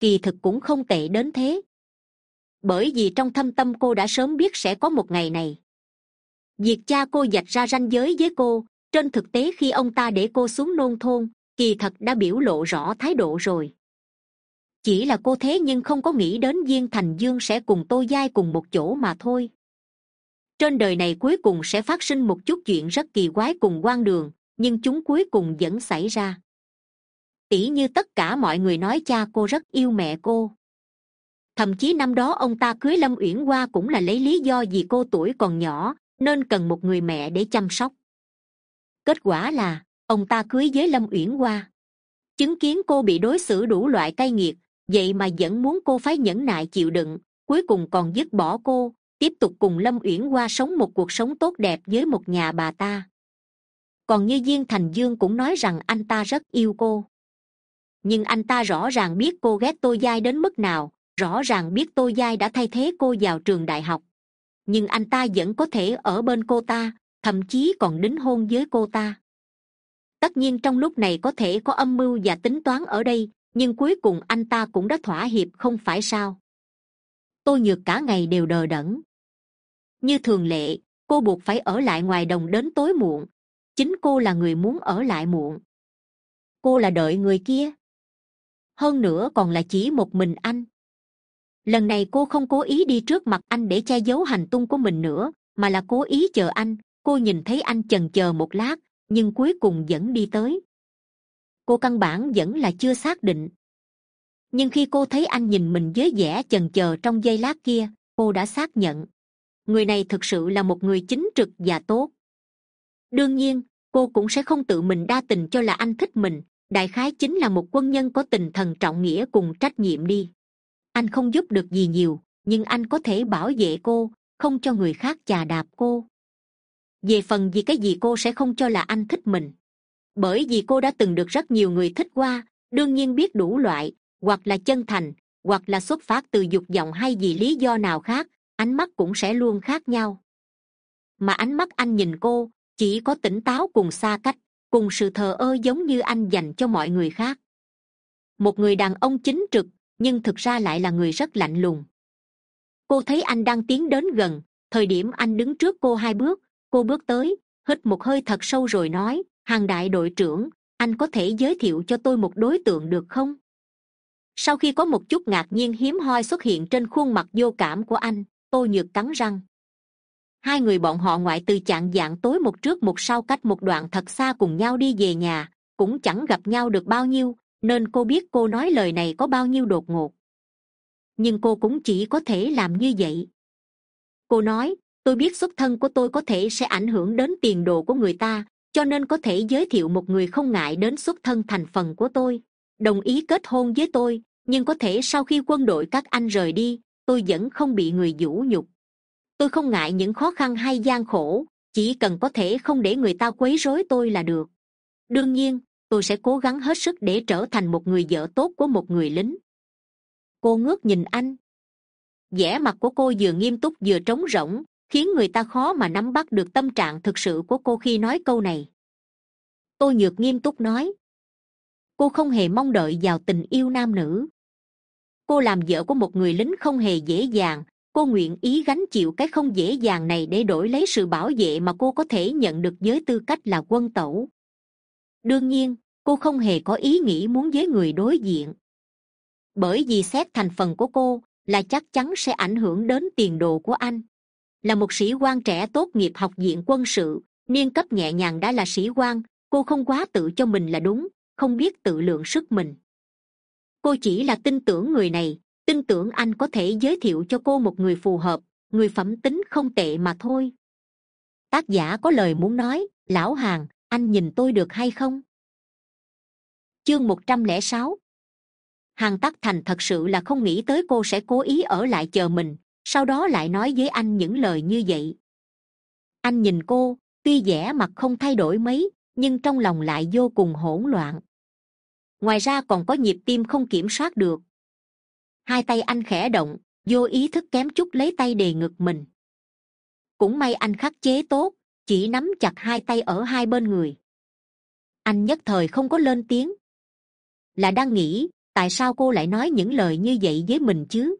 Kỳ thực cũng không tệ đến thế. Bởi vì trong thâm tâm cô đã sớm biết sẽ có một ngày này việc cha cô dạch ra ranh giới với cô, trên thực tế khi ông ta để cô xuống nông thôn, kỳ thật đã biểu lộ rõ thái độ rồi. Chỉ là cô thế nhưng không có nghĩ đến viên thành dương sẽ cùng tô giai cùng một chỗ mà thôi. Trên đời này cuối cùng sẽ phát sinh một chút chuyện rất kỳ quái cùng quan đường, nhưng chúng cuối cùng vẫn xảy ra. Tỉ như tất cả mọi người nói cha cô rất yêu mẹ cô. Thậm chí năm đó ông ta cưới lâm uyển hoa cũng là lấy lý do vì cô tuổi còn nhỏ nên cần một người mẹ để chăm sóc. Kết quả là, ông ta cưới với lâm uyển hoa. Chứng kiến cô bị đối xử đủ loại cay nghiệt, vậy mà vẫn muốn cô phải nhẫn nại chịu đựng, cuối cùng còn dứt bỏ cô, tiếp tục cùng lâm uyển hoa sống một cuộc sống tốt đẹp với một nhà bà ta. Còn như viên thành dương cũng nói rằng anh ta rất yêu cô. Nhưng anh ta rõ ràng biết cô ghét tô giai đến mức nào, rõ ràng biết tô giai đã thay thế cô vào trường đại học nhưng anh ta vẫn có thể ở bên cô ta, thậm chí còn đính hôn với cô ta. Tất nhiên trong lúc này có thể có âm mưu và tính toán ở đây, nhưng cuối cùng anh ta cũng đã thỏa hiệp không phải sao? Tôi nhược cả ngày đều đờ đẫn. Như thường lệ, cô buộc phải ở lại ngoài đồng đến tối muộn. Chính cô là người muốn ở lại muộn. Cô là đợi người kia. Hơn nữa còn là chỉ một mình anh lần này cô không cố ý đi trước mặt anh để che giấu hành tung của mình nữa, mà là cố ý chờ anh. Cô nhìn thấy anh chần chờ một lát, nhưng cuối cùng vẫn đi tới. Cô căn bản vẫn là chưa xác định. Nhưng khi cô thấy anh nhìn mình với vẻ chần chờ trong giây lát kia, cô đã xác nhận. Người này thực sự là một người chính trực và tốt. Đương nhiên, cô cũng sẽ không tự mình đa tình cho là anh thích mình. Đại khái chính là một quân nhân có tình thần trọng nghĩa cùng trách nhiệm đi anh không giúp được gì nhiều, nhưng anh có thể bảo vệ cô, không cho người khác chà đạp cô. Về phần vì cái gì cô sẽ không cho là anh thích mình. Bởi vì cô đã từng được rất nhiều người thích qua, đương nhiên biết đủ loại, hoặc là chân thành, hoặc là xuất phát từ dục vọng hay vì lý do nào khác, ánh mắt cũng sẽ luôn khác nhau. Mà ánh mắt anh nhìn cô, chỉ có tỉnh táo cùng xa cách, cùng sự thờ ơ giống như anh dành cho mọi người khác. Một người đàn ông chính trực nhưng thực ra lại là người rất lạnh lùng. Cô thấy anh đang tiến đến gần, thời điểm anh đứng trước cô hai bước, cô bước tới, hít một hơi thật sâu rồi nói, hàng đại đội trưởng, anh có thể giới thiệu cho tôi một đối tượng được không? Sau khi có một chút ngạc nhiên hiếm hoi xuất hiện trên khuôn mặt vô cảm của anh tôi nhược cắn răng. Hai người bọn họ ngoại từ chạng dạng tối một trước một sau cách một đoạn thật xa cùng nhau đi về nhà, cũng chẳng gặp nhau được bao nhiêu nên cô biết cô nói lời này có bao nhiêu đột ngột. Nhưng cô cũng chỉ có thể làm như vậy. Cô nói, tôi biết xuất thân của tôi có thể sẽ ảnh hưởng đến tiền đồ của người ta, cho nên có thể giới thiệu một người không ngại đến xuất thân thành phần của tôi, đồng ý kết hôn với tôi, nhưng có thể sau khi quân đội các anh rời đi, tôi vẫn không bị người vũ nhục. Tôi không ngại những khó khăn hay gian khổ, chỉ cần có thể không để người ta quấy rối tôi là được. Đương nhiên tôi sẽ cố gắng hết sức để trở thành một người vợ tốt của một người lính. Cô ngước nhìn anh. Vẻ mặt của cô vừa nghiêm túc vừa trống rỗng, khiến người ta khó mà nắm bắt được tâm trạng thực sự của cô khi nói câu này. Tôi nhược nghiêm túc nói. Cô không hề mong đợi vào tình yêu nam nữ. Cô làm vợ của một người lính không hề dễ dàng. Cô nguyện ý gánh chịu cái không dễ dàng này để đổi lấy sự bảo vệ mà cô có thể nhận được với tư cách là quân tẩu đương nhiên, cô không hề có ý nghĩ muốn với người đối diện. Bởi vì xét thành phần của cô là chắc chắn sẽ ảnh hưởng đến tiền đồ của anh. Là một sĩ quan trẻ tốt nghiệp học viện quân sự, niên cấp nhẹ nhàng đã là sĩ quan, cô không quá tự cho mình là đúng, không biết tự lượng sức mình. Cô chỉ là tin tưởng người này, tin tưởng anh có thể giới thiệu cho cô một người phù hợp, người phẩm tính không tệ mà thôi. Tác giả có lời muốn nói, lão hàng anh nhìn tôi được hay không? Chương một trăm lẻ sáu. Hàng tắc thành thật sự là không nghĩ tới cô sẽ cố ý ở lại chờ mình, sau đó lại nói với anh những lời như vậy. Anh nhìn cô, tuy vẻ mặt không thay đổi mấy, nhưng trong lòng lại vô cùng hỗn loạn. Ngoài ra còn có nhịp tim không kiểm soát được. Hai tay anh khẽ động, vô ý thức kém chút lấy tay đề ngực mình. Cũng may anh khắc chế tốt chỉ nắm chặt hai tay ở hai bên người. Anh nhất thời không có lên tiếng. Là đang nghĩ, tại sao cô lại nói những lời như vậy với mình chứ?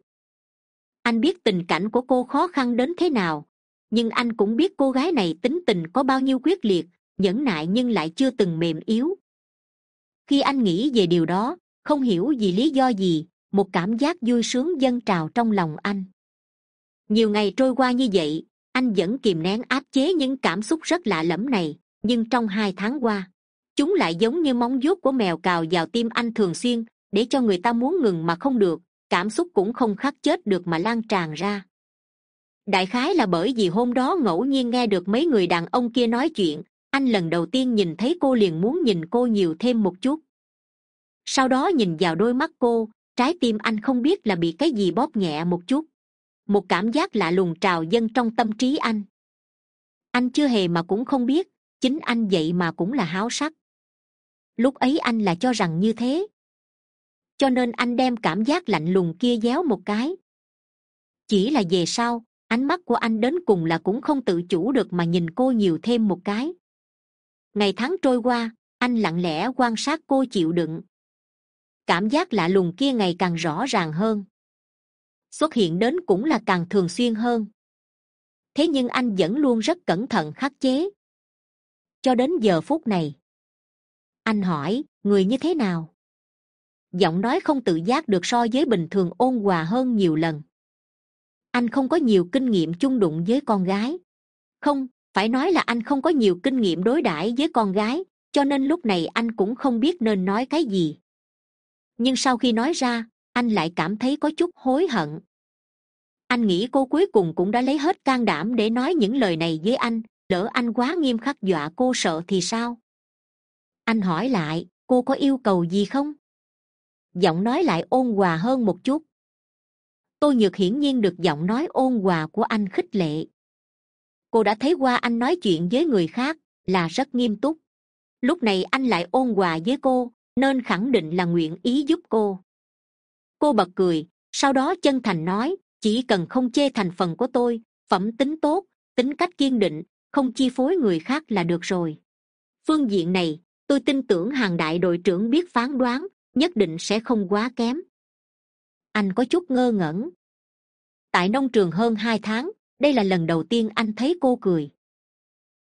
Anh biết tình cảnh của cô khó khăn đến thế nào, nhưng anh cũng biết cô gái này tính tình có bao nhiêu quyết liệt, nhẫn nại nhưng lại chưa từng mềm yếu. Khi anh nghĩ về điều đó, không hiểu vì lý do gì, một cảm giác vui sướng dâng trào trong lòng anh. Nhiều ngày trôi qua như vậy anh vẫn kìm nén áp chế những cảm xúc rất lạ lẫm này, nhưng trong hai tháng qua, chúng lại giống như móng vuốt của mèo cào vào tim anh thường xuyên, để cho người ta muốn ngừng mà không được, cảm xúc cũng không khắc chết được mà lan tràn ra. Đại khái là bởi vì hôm đó ngẫu nhiên nghe được mấy người đàn ông kia nói chuyện, anh lần đầu tiên nhìn thấy cô liền muốn nhìn cô nhiều thêm một chút. Sau đó nhìn vào đôi mắt cô, trái tim anh không biết là bị cái gì bóp nhẹ một chút một cảm giác lạ lùng trào dâng trong tâm trí anh. Anh chưa hề mà cũng không biết, chính anh vậy mà cũng là háo sắc. Lúc ấy anh là cho rằng như thế. Cho nên anh đem cảm giác lạnh lùng kia déo một cái. Chỉ là về sau, ánh mắt của anh đến cùng là cũng không tự chủ được mà nhìn cô nhiều thêm một cái. Ngày tháng trôi qua, anh lặng lẽ quan sát cô chịu đựng. Cảm giác lạ lùng kia ngày càng rõ ràng hơn xuất hiện đến cũng là càng thường xuyên hơn. Thế nhưng anh vẫn luôn rất cẩn thận khắc chế. Cho đến giờ phút này, anh hỏi, người như thế nào? Giọng nói không tự giác được so với bình thường ôn hòa hơn nhiều lần. Anh không có nhiều kinh nghiệm chung đụng với con gái. Không, phải nói là anh không có nhiều kinh nghiệm đối đãi với con gái, cho nên lúc này anh cũng không biết nên nói cái gì. Nhưng sau khi nói ra anh lại cảm thấy có chút hối hận. Anh nghĩ cô cuối cùng cũng đã lấy hết can đảm để nói những lời này với anh, lỡ anh quá nghiêm khắc dọa cô sợ thì sao? Anh hỏi lại, cô có yêu cầu gì không? Giọng nói lại ôn hòa hơn một chút. Tôi nhược hiển nhiên được giọng nói ôn hòa của anh khích lệ. Cô đã thấy qua anh nói chuyện với người khác là rất nghiêm túc. Lúc này anh lại ôn hòa với cô, nên khẳng định là nguyện ý giúp cô cô bật cười, sau đó chân thành nói, chỉ cần không chê thành phần của tôi, phẩm tính tốt, tính cách kiên định, không chi phối người khác là được rồi. Phương diện này, tôi tin tưởng hàng đại đội trưởng biết phán đoán, nhất định sẽ không quá kém. Anh có chút ngơ ngẩn. Tại nông trường hơn hai tháng, đây là lần đầu tiên anh thấy cô cười.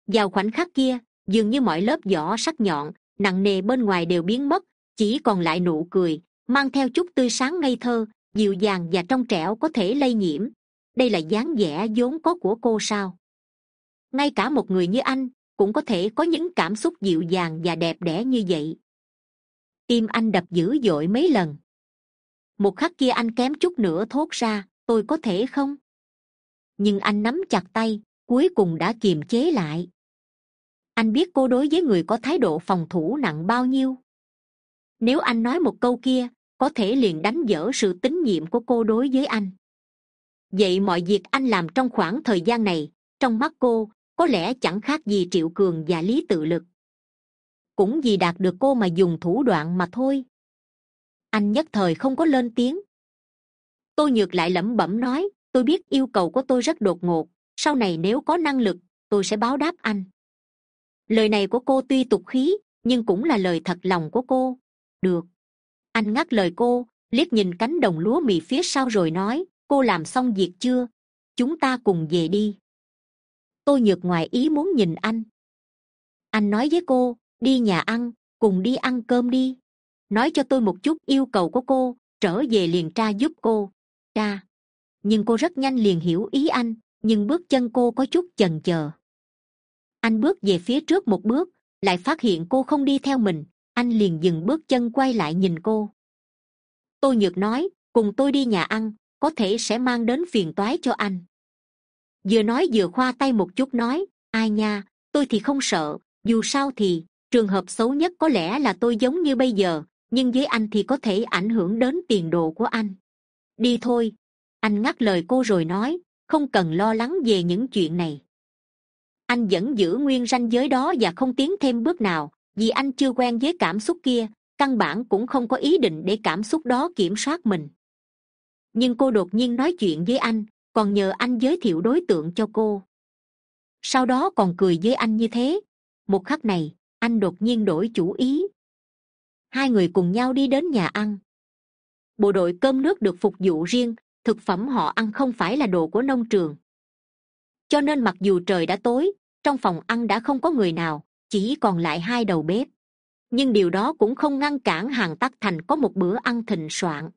Vào khoảnh khắc kia, dường như mọi lớp vỏ sắc nhọn, nặng nề bên ngoài đều biến mất, chỉ còn lại nụ cười mang theo chút tươi sáng ngây thơ, dịu dàng và trong trẻo có thể lây nhiễm. Đây là dáng vẻ vốn có của cô sao? Ngay cả một người như anh cũng có thể có những cảm xúc dịu dàng và đẹp đẽ như vậy. Tim anh đập dữ dội mấy lần. Một khắc kia anh kém chút nữa thốt ra, tôi có thể không? Nhưng anh nắm chặt tay, cuối cùng đã kiềm chế lại. Anh biết cô đối với người có thái độ phòng thủ nặng bao nhiêu? Nếu anh nói một câu kia có thể liền đánh dở sự tín nhiệm của cô đối với anh. Vậy mọi việc anh làm trong khoảng thời gian này, trong mắt cô, có lẽ chẳng khác gì triệu cường và lý tự lực. Cũng vì đạt được cô mà dùng thủ đoạn mà thôi. Anh nhất thời không có lên tiếng. Tôi nhược lại lẩm bẩm nói, tôi biết yêu cầu của tôi rất đột ngột, sau này nếu có năng lực, tôi sẽ báo đáp anh. Lời này của cô tuy tục khí, nhưng cũng là lời thật lòng của cô. Được anh ngắt lời cô, liếc nhìn cánh đồng lúa mì phía sau rồi nói, cô làm xong việc chưa? Chúng ta cùng về đi. Tôi nhược ngoài ý muốn nhìn anh. Anh nói với cô, đi nhà ăn, cùng đi ăn cơm đi. Nói cho tôi một chút yêu cầu của cô, trở về liền tra giúp cô. Tra nhưng cô rất nhanh liền hiểu ý anh, nhưng bước chân cô có chút chần chờ anh bước về phía trước một bước, lại phát hiện cô không đi theo mình anh liền dừng bước chân quay lại nhìn cô. Tôi nhược nói, cùng tôi đi nhà ăn, có thể sẽ mang đến phiền toái cho anh. Vừa nói vừa khoa tay một chút nói, ai nha, tôi thì không sợ, dù sao thì trường hợp xấu nhất có lẽ là tôi giống như bây giờ, nhưng với anh thì có thể ảnh hưởng đến tiền đồ của anh. Đi thôi. Anh ngắt lời cô rồi nói, không cần lo lắng về những chuyện này. Anh vẫn giữ nguyên ranh giới đó và không tiến thêm bước nào vì anh chưa quen với cảm xúc kia, căn bản cũng không có ý định để cảm xúc đó kiểm soát mình. Nhưng cô đột nhiên nói chuyện với anh, còn nhờ anh giới thiệu đối tượng cho cô. Sau đó còn cười với anh như thế. Một khắc này, anh đột nhiên đổi chủ ý. Hai người cùng nhau đi đến nhà ăn. Bộ đội cơm nước được phục vụ riêng, thực phẩm họ ăn không phải là đồ của nông trường. Cho nên mặc dù trời đã tối, trong phòng ăn đã không có người nào chỉ còn lại hai đầu bếp. Nhưng điều đó cũng không ngăn cản hàng tắc thành có một bữa ăn thịnh soạn.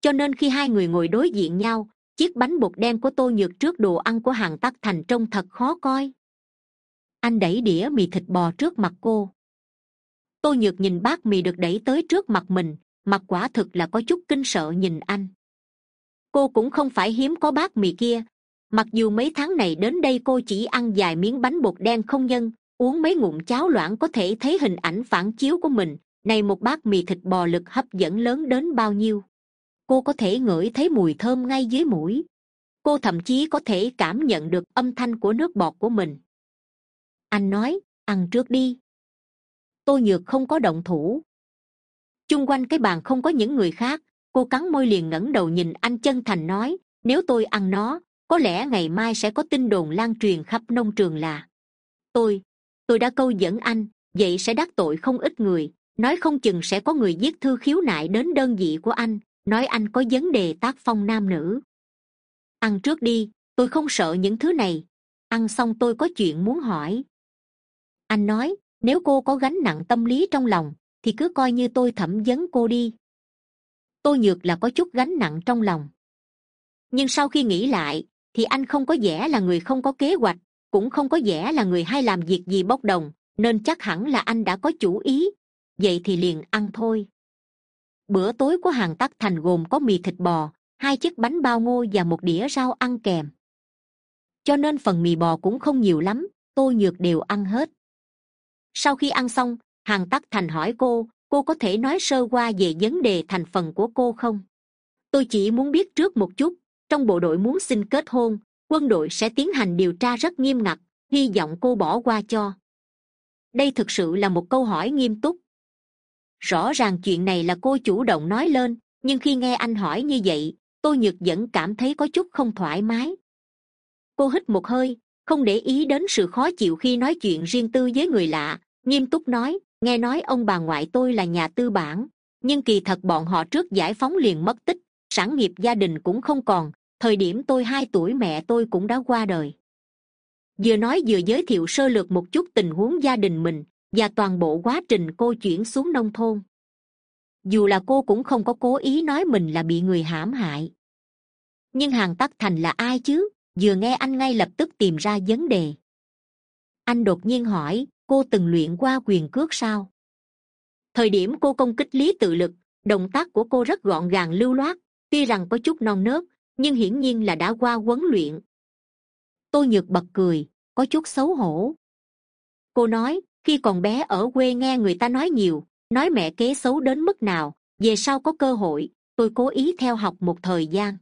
Cho nên khi hai người ngồi đối diện nhau, chiếc bánh bột đen của tô nhược trước đồ ăn của hàng tắc thành trông thật khó coi. Anh đẩy đĩa mì thịt bò trước mặt cô. Tô nhược nhìn bát mì được đẩy tới trước mặt mình, mặt quả thực là có chút kinh sợ nhìn anh. Cô cũng không phải hiếm có bát mì kia. Mặc dù mấy tháng này đến đây cô chỉ ăn vài miếng bánh bột đen không nhân uống mấy ngụm cháo loãng có thể thấy hình ảnh phản chiếu của mình. Này một bát mì thịt bò lực hấp dẫn lớn đến bao nhiêu? Cô có thể ngửi thấy mùi thơm ngay dưới mũi. Cô thậm chí có thể cảm nhận được âm thanh của nước bọt của mình. Anh nói, ăn trước đi. Tôi nhược không có động thủ. Chung quanh cái bàn không có những người khác. Cô cắn môi liền ngẩng đầu nhìn anh chân thành nói, nếu tôi ăn nó, có lẽ ngày mai sẽ có tin đồn lan truyền khắp nông trường là tôi tôi đã câu dẫn anh, vậy sẽ đắc tội không ít người. Nói không chừng sẽ có người viết thư khiếu nại đến đơn vị của anh, nói anh có vấn đề tác phong nam nữ. Ăn trước đi, tôi không sợ những thứ này. Ăn xong tôi có chuyện muốn hỏi. Anh nói, nếu cô có gánh nặng tâm lý trong lòng, thì cứ coi như tôi thẩm vấn cô đi. Tôi nhược là có chút gánh nặng trong lòng. Nhưng sau khi nghĩ lại, thì anh không có vẻ là người không có kế hoạch cũng không có vẻ là người hay làm việc gì bốc đồng, nên chắc hẳn là anh đã có chủ ý. Vậy thì liền ăn thôi. Bữa tối của hàng tắc thành gồm có mì thịt bò, hai chiếc bánh bao ngô và một đĩa rau ăn kèm. Cho nên phần mì bò cũng không nhiều lắm tôi nhược đều ăn hết. Sau khi ăn xong, hàng tắc thành hỏi cô cô có thể nói sơ qua về vấn đề thành phần của cô không? Tôi chỉ muốn biết trước một chút, trong bộ đội muốn xin kết hôn quân đội sẽ tiến hành điều tra rất nghiêm ngặt, hy vọng cô bỏ qua cho. Đây thực sự là một câu hỏi nghiêm túc. Rõ ràng chuyện này là cô chủ động nói lên, nhưng khi nghe anh hỏi như vậy tôi nhược vẫn cảm thấy có chút không thoải mái. Cô hít một hơi, không để ý đến sự khó chịu khi nói chuyện riêng tư với người lạ, nghiêm túc nói, nghe nói ông bà ngoại tôi là nhà tư bản, nhưng kỳ thật bọn họ trước giải phóng liền mất tích, sản nghiệp gia đình cũng không còn thời điểm tôi hai tuổi mẹ tôi cũng đã qua đời. Vừa nói vừa giới thiệu sơ lược một chút tình huống gia đình mình và toàn bộ quá trình cô chuyển xuống nông thôn. Dù là cô cũng không có cố ý nói mình là bị người hãm hại. Nhưng hàng tắc thành là ai chứ? Vừa nghe anh ngay lập tức tìm ra vấn đề. Anh đột nhiên hỏi, cô từng luyện qua quyền cước sao? Thời điểm cô công kích lý tự lực, động tác của cô rất gọn gàng lưu loát, tuy rằng có chút non nớt nhưng hiển nhiên là đã qua huấn luyện. Tôi nhược bật cười, có chút xấu hổ. Cô nói, khi còn bé ở quê nghe người ta nói nhiều, nói mẹ kế xấu đến mức nào, về sau có cơ hội, tôi cố ý theo học một thời gian.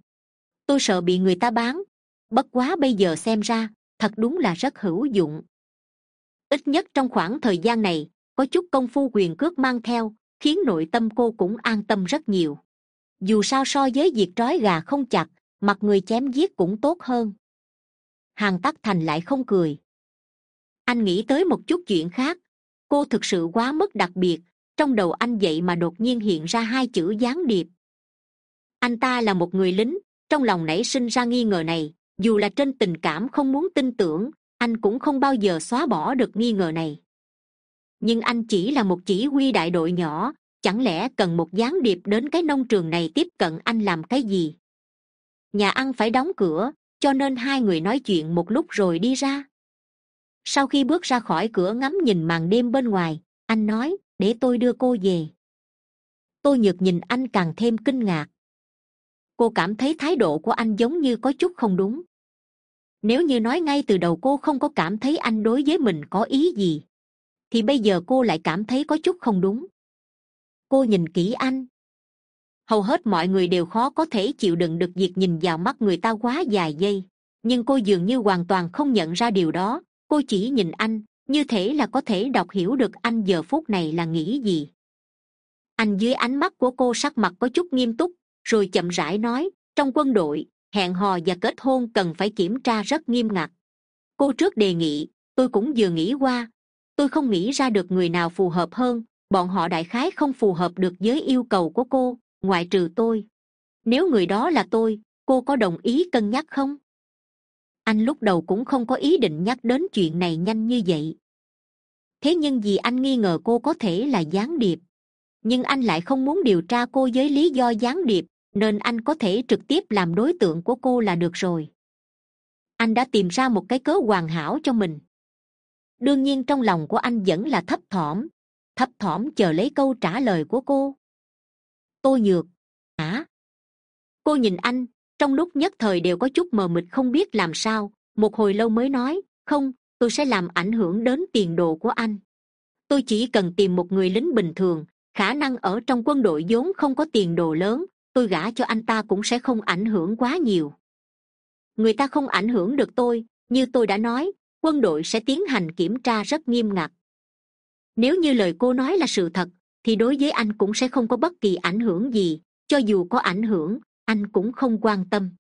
Tôi sợ bị người ta bán. Bất quá bây giờ xem ra, thật đúng là rất hữu dụng. Ít nhất trong khoảng thời gian này, có chút công phu quyền cước mang theo, khiến nội tâm cô cũng an tâm rất nhiều. Dù sao so với việc trói gà không chặt mặt người chém giết cũng tốt hơn. Hàng tắc thành lại không cười. Anh nghĩ tới một chút chuyện khác. Cô thực sự quá mức đặc biệt. Trong đầu anh vậy mà đột nhiên hiện ra hai chữ gián điệp. Anh ta là một người lính. Trong lòng nảy sinh ra nghi ngờ này. Dù là trên tình cảm không muốn tin tưởng, anh cũng không bao giờ xóa bỏ được nghi ngờ này. Nhưng anh chỉ là một chỉ huy đại đội nhỏ. Chẳng lẽ cần một gián điệp đến cái nông trường này tiếp cận anh làm cái gì? Nhà ăn phải đóng cửa, cho nên hai người nói chuyện một lúc rồi đi ra. Sau khi bước ra khỏi cửa ngắm nhìn màn đêm bên ngoài, anh nói, để tôi đưa cô về. Tôi nhược nhìn anh càng thêm kinh ngạc. Cô cảm thấy thái độ của anh giống như có chút không đúng. Nếu như nói ngay từ đầu cô không có cảm thấy anh đối với mình có ý gì, thì bây giờ cô lại cảm thấy có chút không đúng. Cô nhìn kỹ anh hầu hết mọi người đều khó có thể chịu đựng được việc nhìn vào mắt người ta quá dài giây nhưng cô dường như hoàn toàn không nhận ra điều đó. Cô chỉ nhìn anh, như thể là có thể đọc hiểu được anh giờ phút này là nghĩ gì. Anh dưới ánh mắt của cô sắc mặt có chút nghiêm túc, rồi chậm rãi nói, trong quân đội, hẹn hò và kết hôn cần phải kiểm tra rất nghiêm ngặt. Cô trước đề nghị, tôi cũng vừa nghĩ qua. Tôi không nghĩ ra được người nào phù hợp hơn. Bọn họ đại khái không phù hợp được với yêu cầu của cô ngoại trừ tôi. Nếu người đó là tôi, cô có đồng ý cân nhắc không? Anh lúc đầu cũng không có ý định nhắc đến chuyện này nhanh như vậy. Thế nhưng vì anh nghi ngờ cô có thể là gián điệp, nhưng anh lại không muốn điều tra cô với lý do gián điệp, nên anh có thể trực tiếp làm đối tượng của cô là được rồi. Anh đã tìm ra một cái cớ hoàn hảo cho mình. Đương nhiên trong lòng của anh vẫn là thấp thỏm thấp thỏm chờ lấy câu trả lời của cô cô nhược. Hả? Cô nhìn anh, trong lúc nhất thời đều có chút mờ mịt không biết làm sao, một hồi lâu mới nói, không, tôi sẽ làm ảnh hưởng đến tiền đồ của anh. Tôi chỉ cần tìm một người lính bình thường, khả năng ở trong quân đội vốn không có tiền đồ lớn, tôi gả cho anh ta cũng sẽ không ảnh hưởng quá nhiều. Người ta không ảnh hưởng được tôi, như tôi đã nói, quân đội sẽ tiến hành kiểm tra rất nghiêm ngặt. Nếu như lời cô nói là sự thật thì đối với anh cũng sẽ không có bất kỳ ảnh hưởng gì, cho dù có ảnh hưởng, anh cũng không quan tâm.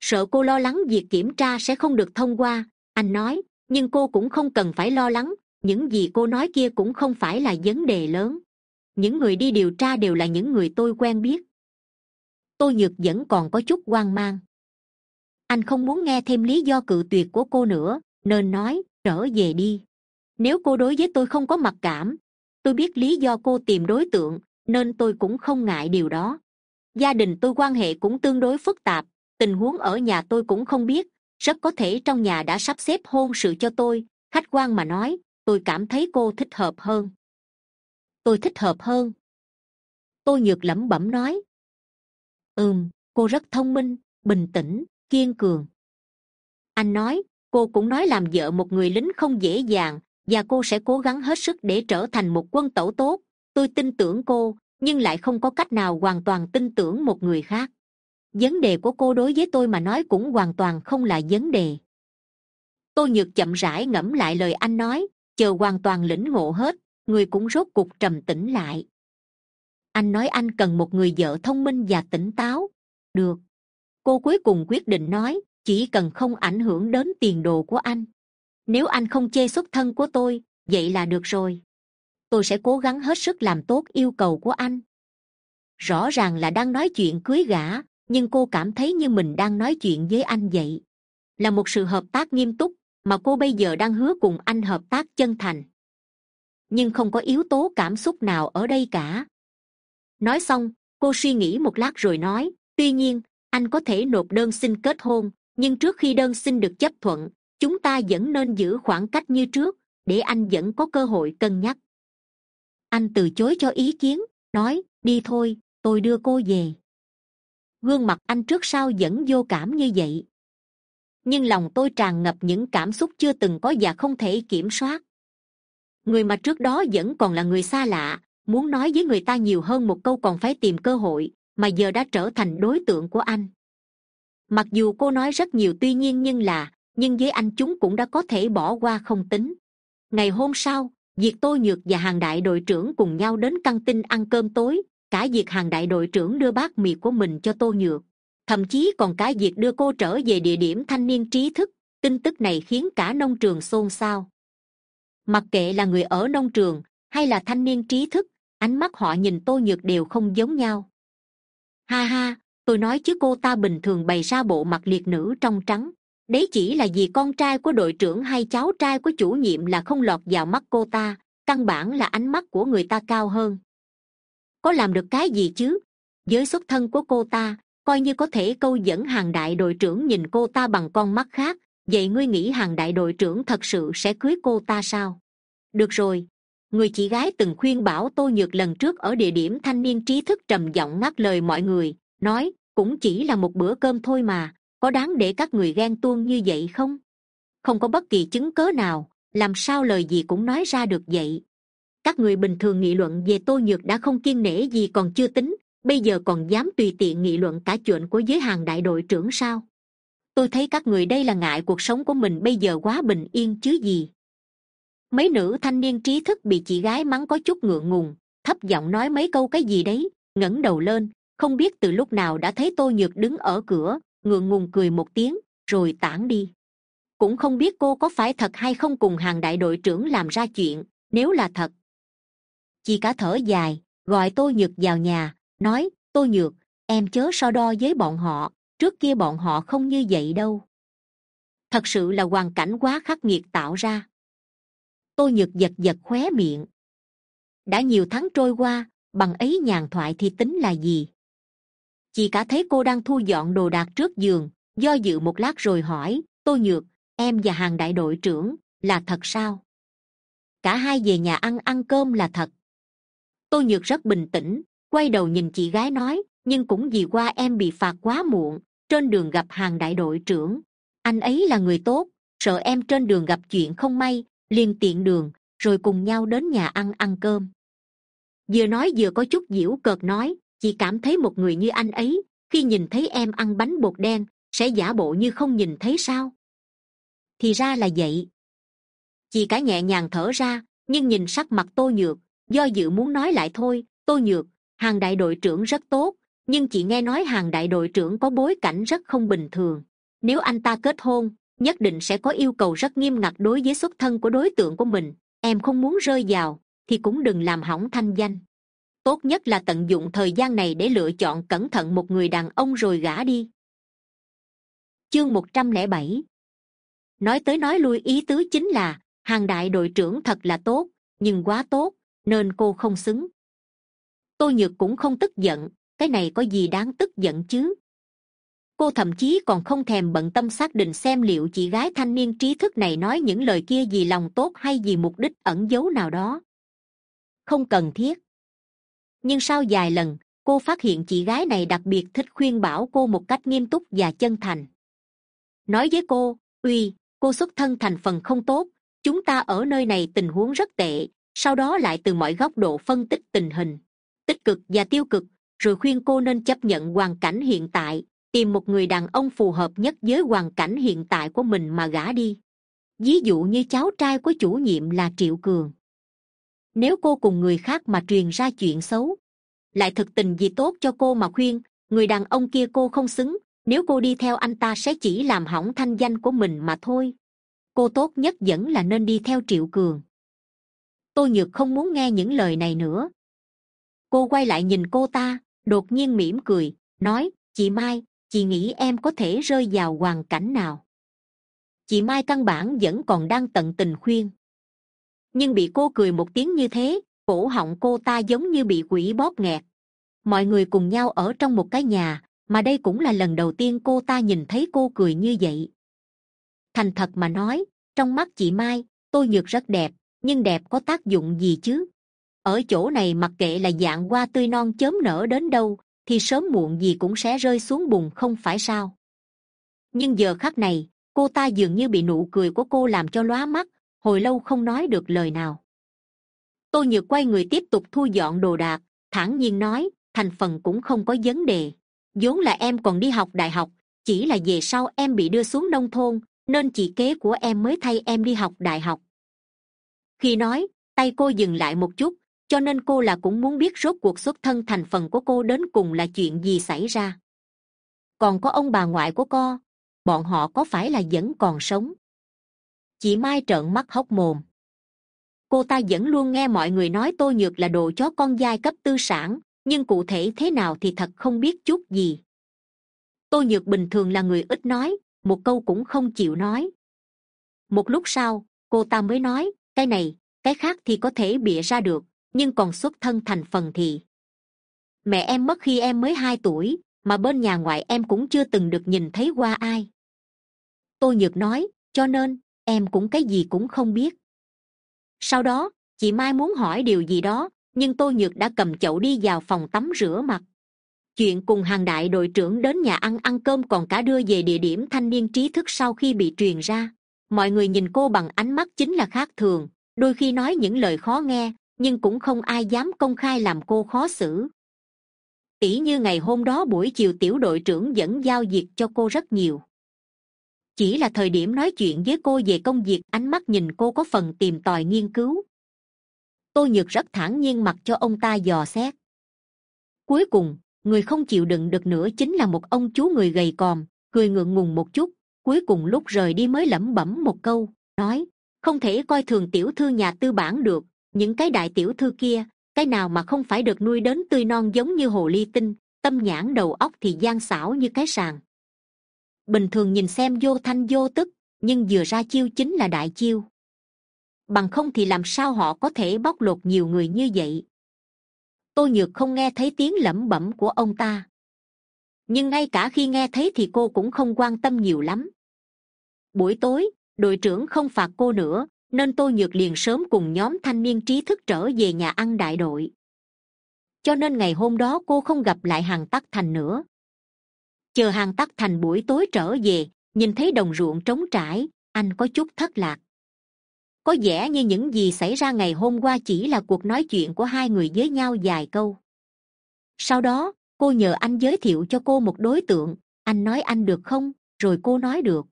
Sợ cô lo lắng việc kiểm tra sẽ không được thông qua, anh nói, nhưng cô cũng không cần phải lo lắng, những gì cô nói kia cũng không phải là vấn đề lớn. Những người đi điều tra đều là những người tôi quen biết. Tôi nhược vẫn còn có chút hoang mang. Anh không muốn nghe thêm lý do cự tuyệt của cô nữa, nên nói, trở về đi. Nếu cô đối với tôi không có mặc cảm tôi biết lý do cô tìm đối tượng, nên tôi cũng không ngại điều đó. Gia đình tôi quan hệ cũng tương đối phức tạp, tình huống ở nhà tôi cũng không biết, rất có thể trong nhà đã sắp xếp hôn sự cho tôi, khách quan mà nói, tôi cảm thấy cô thích hợp hơn. Tôi thích hợp hơn. Tôi nhược lẩm bẩm nói. Ừm, cô rất thông minh, bình tĩnh, kiên cường. Anh nói, cô cũng nói làm vợ một người lính không dễ dàng và cô sẽ cố gắng hết sức để trở thành một quân tẩu tốt. Tôi tin tưởng cô, nhưng lại không có cách nào hoàn toàn tin tưởng một người khác. Vấn đề của cô đối với tôi mà nói cũng hoàn toàn không là vấn đề. Tôi nhược chậm rãi ngẫm lại lời anh nói, chờ hoàn toàn lĩnh ngộ hết, người cũng rốt cục trầm tĩnh lại. Anh nói anh cần một người vợ thông minh và tỉnh táo. Được. Cô cuối cùng quyết định nói, chỉ cần không ảnh hưởng đến tiền đồ của anh nếu anh không chê xuất thân của tôi, vậy là được rồi. Tôi sẽ cố gắng hết sức làm tốt yêu cầu của anh. Rõ ràng là đang nói chuyện cưới gả, nhưng cô cảm thấy như mình đang nói chuyện với anh vậy. Là một sự hợp tác nghiêm túc, mà cô bây giờ đang hứa cùng anh hợp tác chân thành. Nhưng không có yếu tố cảm xúc nào ở đây cả. Nói xong, cô suy nghĩ một lát rồi nói, tuy nhiên, anh có thể nộp đơn xin kết hôn, nhưng trước khi đơn xin được chấp thuận chúng ta vẫn nên giữ khoảng cách như trước, để anh vẫn có cơ hội cân nhắc. Anh từ chối cho ý kiến, nói, đi thôi, tôi đưa cô về. Gương mặt anh trước sau vẫn vô cảm như vậy. Nhưng lòng tôi tràn ngập những cảm xúc chưa từng có và không thể kiểm soát. Người mà trước đó vẫn còn là người xa lạ, muốn nói với người ta nhiều hơn một câu còn phải tìm cơ hội, mà giờ đã trở thành đối tượng của anh. Mặc dù cô nói rất nhiều tuy nhiên nhưng là nhưng với anh chúng cũng đã có thể bỏ qua không tính. Ngày hôm sau việc tôi nhược và hàng đại đội trưởng cùng nhau đến căng tin ăn cơm tối. Cả việc hàng đại đội trưởng đưa bát mì của mình cho tô nhược. Thậm chí còn cả việc đưa cô trở về địa điểm thanh niên trí thức. Tin tức này khiến cả nông trường xôn xao. Mặc kệ là người ở nông trường hay là thanh niên trí thức, ánh mắt họ nhìn tô nhược đều không giống nhau. Ha ha, tôi nói chứ cô ta bình thường bày ra bộ mặt liệt nữ trong trắng đấy chỉ là vì con trai của đội trưởng hay cháu trai của chủ nhiệm là không lọt vào mắt cô ta, căn bản là ánh mắt của người ta cao hơn. Có làm được cái gì chứ? Với xuất thân của cô ta, coi như có thể câu dẫn hàng đại đội trưởng nhìn cô ta bằng con mắt khác, vậy ngươi nghĩ hàng đại đội trưởng thật sự sẽ cưới cô ta sao? Được rồi. Người chị gái từng khuyên bảo tôi nhược lần trước ở địa điểm thanh niên trí thức trầm giọng ngắt lời mọi người, nói, cũng chỉ là một bữa cơm thôi mà có đáng để các người ghen tuông như vậy không? Không có bất kỳ chứng cớ nào, làm sao lời gì cũng nói ra được vậy? Các người bình thường nghị luận về tôi nhược đã không kiên nể gì còn chưa tính, bây giờ còn dám tùy tiện nghị luận cả chuyện của giới hàng đại đội trưởng sao? Tôi thấy các người đây là ngại cuộc sống của mình bây giờ quá bình yên chứ gì. Mấy nữ thanh niên trí thức bị chị gái mắng có chút ngượng ngùng, thấp giọng nói mấy câu cái gì đấy, ngẩng đầu lên, không biết từ lúc nào đã thấy tôi nhược đứng ở cửa ngượng ngùng cười một tiếng, rồi tản đi. Cũng không biết cô có phải thật hay không cùng hàng đại đội trưởng làm ra chuyện, nếu là thật. Chị cả thở dài, gọi tôi nhược vào nhà, nói tôi nhược, em chớ so đo với bọn họ, trước kia bọn họ không như vậy đâu. Thật sự là hoàn cảnh quá khắc nghiệt tạo ra. Tôi nhược giật giật khóe miệng. Đã nhiều tháng trôi qua, bằng ấy nhàn thoại thì tính là gì? Chị cả thấy cô đang thu dọn đồ đạc trước giường, do dự một lát rồi hỏi tôi nhược, em và hàng đại đội trưởng là thật sao? Cả hai về nhà ăn ăn cơm là thật. Tôi nhược rất bình tĩnh, quay đầu nhìn chị gái nói, nhưng cũng vì qua em bị phạt quá muộn, trên đường gặp hàng đại đội trưởng. Anh ấy là người tốt, sợ em trên đường gặp chuyện không may, liền tiện đường, rồi cùng nhau đến nhà ăn ăn cơm. Vừa nói vừa có chút diễu cợt nói chị cảm thấy một người như anh ấy, khi nhìn thấy em ăn bánh bột đen, sẽ giả bộ như không nhìn thấy sao? Thì ra là vậy. Chị cả nhẹ nhàng thở ra, nhưng nhìn sắc mặt tô nhược, do dự muốn nói lại thôi, tô nhược, hàng đại đội trưởng rất tốt, nhưng chị nghe nói hàng đại đội trưởng có bối cảnh rất không bình thường. Nếu anh ta kết hôn, nhất định sẽ có yêu cầu rất nghiêm ngặt đối với xuất thân của đối tượng của mình. Em không muốn rơi vào, thì cũng đừng làm hỏng thanh danh tốt nhất là tận dụng thời gian này để lựa chọn cẩn thận một người đàn ông rồi gả đi. Chương một trăm lẻ bảy. Nói tới nói lui, ý tứ chính là, hàng đại đội trưởng thật là tốt, nhưng quá tốt, nên cô không xứng. Tôi nhược cũng không tức giận, cái này có gì đáng tức giận chứ? Cô thậm chí còn không thèm bận tâm xác định xem liệu chị gái thanh niên trí thức này nói những lời kia vì lòng tốt hay vì mục đích ẩn giấu nào đó. Không cần thiết nhưng sau vài lần, cô phát hiện chị gái này đặc biệt thích khuyên bảo cô một cách nghiêm túc và chân thành. Nói với cô, uy, cô xuất thân thành phần không tốt, chúng ta ở nơi này tình huống rất tệ, sau đó lại từ mọi góc độ phân tích tình hình, tích cực và tiêu cực, rồi khuyên cô nên chấp nhận hoàn cảnh hiện tại, tìm một người đàn ông phù hợp nhất với hoàn cảnh hiện tại của mình mà gả đi. Ví dụ như cháu trai của chủ nhiệm là triệu cường nếu cô cùng người khác mà truyền ra chuyện xấu, lại thực tình gì tốt cho cô mà khuyên, người đàn ông kia cô không xứng, nếu cô đi theo anh ta sẽ chỉ làm hỏng thanh danh của mình mà thôi. Cô tốt nhất vẫn là nên đi theo triệu cường. Tôi nhược không muốn nghe những lời này nữa. Cô quay lại nhìn cô ta, đột nhiên mỉm cười, nói, chị mai, chị nghĩ em có thể rơi vào hoàn cảnh nào? Chị mai căn bản vẫn còn đang tận tình khuyên nhưng bị cô cười một tiếng như thế, cổ họng cô ta giống như bị quỷ bóp nghẹt. Mọi người cùng nhau ở trong một cái nhà, mà đây cũng là lần đầu tiên cô ta nhìn thấy cô cười như vậy. Thành thật mà nói, trong mắt chị mai, tôi nhược rất đẹp, nhưng đẹp có tác dụng gì chứ? Ở chỗ này mặc kệ là dạng hoa tươi non chớm nở đến đâu, thì sớm muộn gì cũng sẽ rơi xuống bùn không phải sao? Nhưng giờ khắc này, cô ta dường như bị nụ cười của cô làm cho lóa mắt hồi lâu không nói được lời nào. Tôi nhược quay người tiếp tục thu dọn đồ đạc, thản nhiên nói, thành phần cũng không có vấn đề. Vốn là em còn đi học đại học, chỉ là về sau em bị đưa xuống nông thôn, nên chị kế của em mới thay em đi học đại học. Khi nói, tay cô dừng lại một chút, cho nên cô là cũng muốn biết rốt cuộc xuất thân thành phần của cô đến cùng là chuyện gì xảy ra. Còn có ông bà ngoại của cô bọn họ có phải là vẫn còn sống? Chị mai trợn mắt hốc mồm. Cô ta vẫn luôn nghe mọi người nói tôi nhược là đồ chó con giai cấp tư sản, nhưng cụ thể thế nào thì thật không biết chút gì. Tôi nhược bình thường là người ít nói, một câu cũng không chịu nói. Một lúc sau, cô ta mới nói, cái này, cái khác thì có thể bịa ra được, nhưng còn xuất thân thành phần thì. Mẹ em mất khi em mới hai tuổi, mà bên nhà ngoại em cũng chưa từng được nhìn thấy qua ai. Tôi nhược nói, cho nên em cũng cái gì cũng không biết. Sau đó, chị mai muốn hỏi điều gì đó, nhưng tôi nhược đã cầm chậu đi vào phòng tắm rửa mặt. Chuyện cùng hàng đại đội trưởng đến nhà ăn ăn cơm còn cả đưa về địa điểm thanh niên trí thức sau khi bị truyền ra. Mọi người nhìn cô bằng ánh mắt chính là khác thường, đôi khi nói những lời khó nghe, nhưng cũng không ai dám công khai làm cô khó xử. Tỷ như ngày hôm đó buổi chiều tiểu đội trưởng dẫn giao việc cho cô rất nhiều chỉ là thời điểm nói chuyện với cô về công việc, ánh mắt nhìn cô có phần tìm tòi nghiên cứu. Tôi nhược rất thản nhiên mặc cho ông ta dò xét. Cuối cùng, người không chịu đựng được nữa chính là một ông chú người gầy còm, cười ngượng ngùng một chút, cuối cùng lúc rời đi mới lẩm bẩm một câu, nói, không thể coi thường tiểu thư nhà tư bản được, những cái đại tiểu thư kia, cái nào mà không phải được nuôi đến tươi non giống như hồ ly tinh, tâm nhãn đầu óc thì gian xảo như cái sàng bình thường nhìn xem vô thanh vô tức, nhưng vừa ra chiêu chính là đại chiêu. Bằng không thì làm sao họ có thể bóc lột nhiều người như vậy? Tôi nhược không nghe thấy tiếng lẩm bẩm của ông ta. Nhưng ngay cả khi nghe thấy thì cô cũng không quan tâm nhiều lắm. Buổi tối, đội trưởng không phạt cô nữa, nên tôi nhược liền sớm cùng nhóm thanh niên trí thức trở về nhà ăn đại đội. Cho nên ngày hôm đó cô không gặp lại hàng tắc thành nữa chờ hàng tắc thành buổi tối trở về, nhìn thấy đồng ruộng trống trải, anh có chút thất lạc. Có vẻ như những gì xảy ra ngày hôm qua chỉ là cuộc nói chuyện của hai người với nhau vài câu. Sau đó, cô nhờ anh giới thiệu cho cô một đối tượng. Anh nói anh được không? Rồi cô nói được.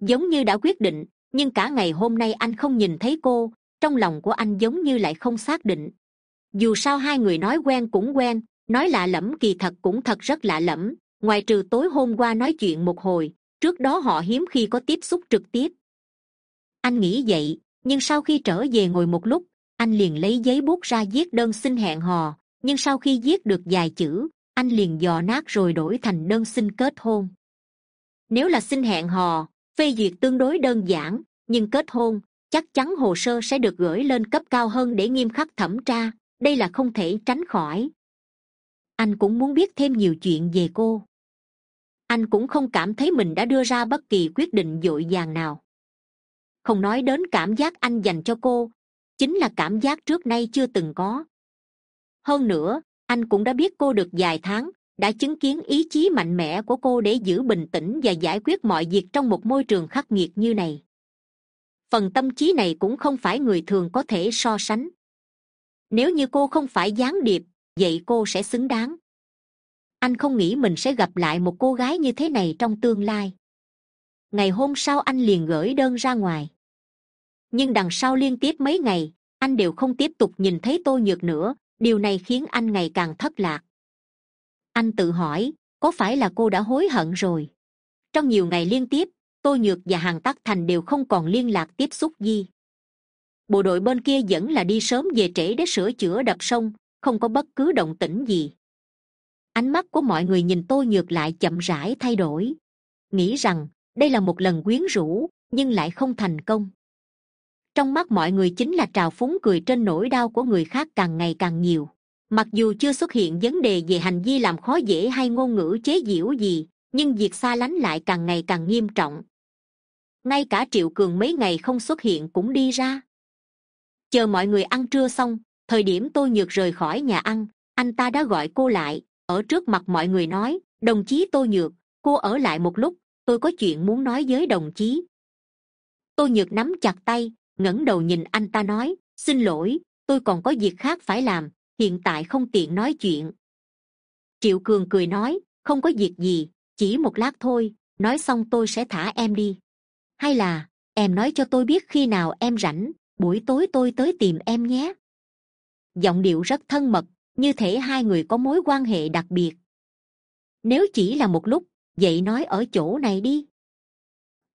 Giống như đã quyết định, nhưng cả ngày hôm nay anh không nhìn thấy cô. Trong lòng của anh giống như lại không xác định. Dù sao hai người nói quen cũng quen, nói lạ lẫm kỳ thật cũng thật rất lạ lẫm ngoài trừ tối hôm qua nói chuyện một hồi, trước đó họ hiếm khi có tiếp xúc trực tiếp. Anh nghĩ vậy, nhưng sau khi trở về ngồi một lúc, anh liền lấy giấy bút ra viết đơn xin hẹn hò. Nhưng sau khi viết được vài chữ, anh liền dò nát rồi đổi thành đơn xin kết hôn. Nếu là xin hẹn hò, phê duyệt tương đối đơn giản, nhưng kết hôn, chắc chắn hồ sơ sẽ được gửi lên cấp cao hơn để nghiêm khắc thẩm tra, đây là không thể tránh khỏi. Anh cũng muốn biết thêm nhiều chuyện về cô anh cũng không cảm thấy mình đã đưa ra bất kỳ quyết định dội dàng nào. Không nói đến cảm giác anh dành cho cô, chính là cảm giác trước nay chưa từng có. Hơn nữa, anh cũng đã biết cô được vài tháng, đã chứng kiến ý chí mạnh mẽ của cô để giữ bình tĩnh và giải quyết mọi việc trong một môi trường khắc nghiệt như này. Phần tâm trí này cũng không phải người thường có thể so sánh. Nếu như cô không phải gián điệp, vậy cô sẽ xứng đáng anh không nghĩ mình sẽ gặp lại một cô gái như thế này trong tương lai. Ngày hôm sau anh liền gửi đơn ra ngoài. Nhưng đằng sau liên tiếp mấy ngày, anh đều không tiếp tục nhìn thấy tôi nhược nữa. Điều này khiến anh ngày càng thất lạc. Anh tự hỏi, có phải là cô đã hối hận rồi? Trong nhiều ngày liên tiếp tôi nhược và hàng tắc thành đều không còn liên lạc tiếp xúc gì. Bộ đội bên kia vẫn là đi sớm về trễ để sửa chữa đập sông, không có bất cứ động tĩnh gì ánh mắt của mọi người nhìn tôi nhược lại chậm rãi thay đổi. Nghĩ rằng, đây là một lần quyến rũ, nhưng lại không thành công. Trong mắt mọi người chính là trào phúng cười trên nỗi đau của người khác càng ngày càng nhiều. Mặc dù chưa xuất hiện vấn đề về hành vi làm khó dễ hay ngôn ngữ chế giễu gì, nhưng việc xa lánh lại càng ngày càng nghiêm trọng. Ngay cả triệu cường mấy ngày không xuất hiện cũng đi ra. Chờ mọi người ăn trưa xong, thời điểm tôi nhược rời khỏi nhà ăn, anh ta đã gọi cô lại ở trước mặt mọi người nói, đồng chí tôi nhược, cô ở lại một lúc, tôi có chuyện muốn nói với đồng chí. Tôi nhược nắm chặt tay, ngẩng đầu nhìn anh ta nói, xin lỗi, tôi còn có việc khác phải làm, hiện tại không tiện nói chuyện. Triệu cường cười nói, không có việc gì, chỉ một lát thôi, nói xong tôi sẽ thả em đi. Hay là, em nói cho tôi biết khi nào em rảnh, buổi tối tôi tới tìm em nhé. Giọng điệu rất thân mật như thể hai người có mối quan hệ đặc biệt. Nếu chỉ là một lúc, vậy nói ở chỗ này đi.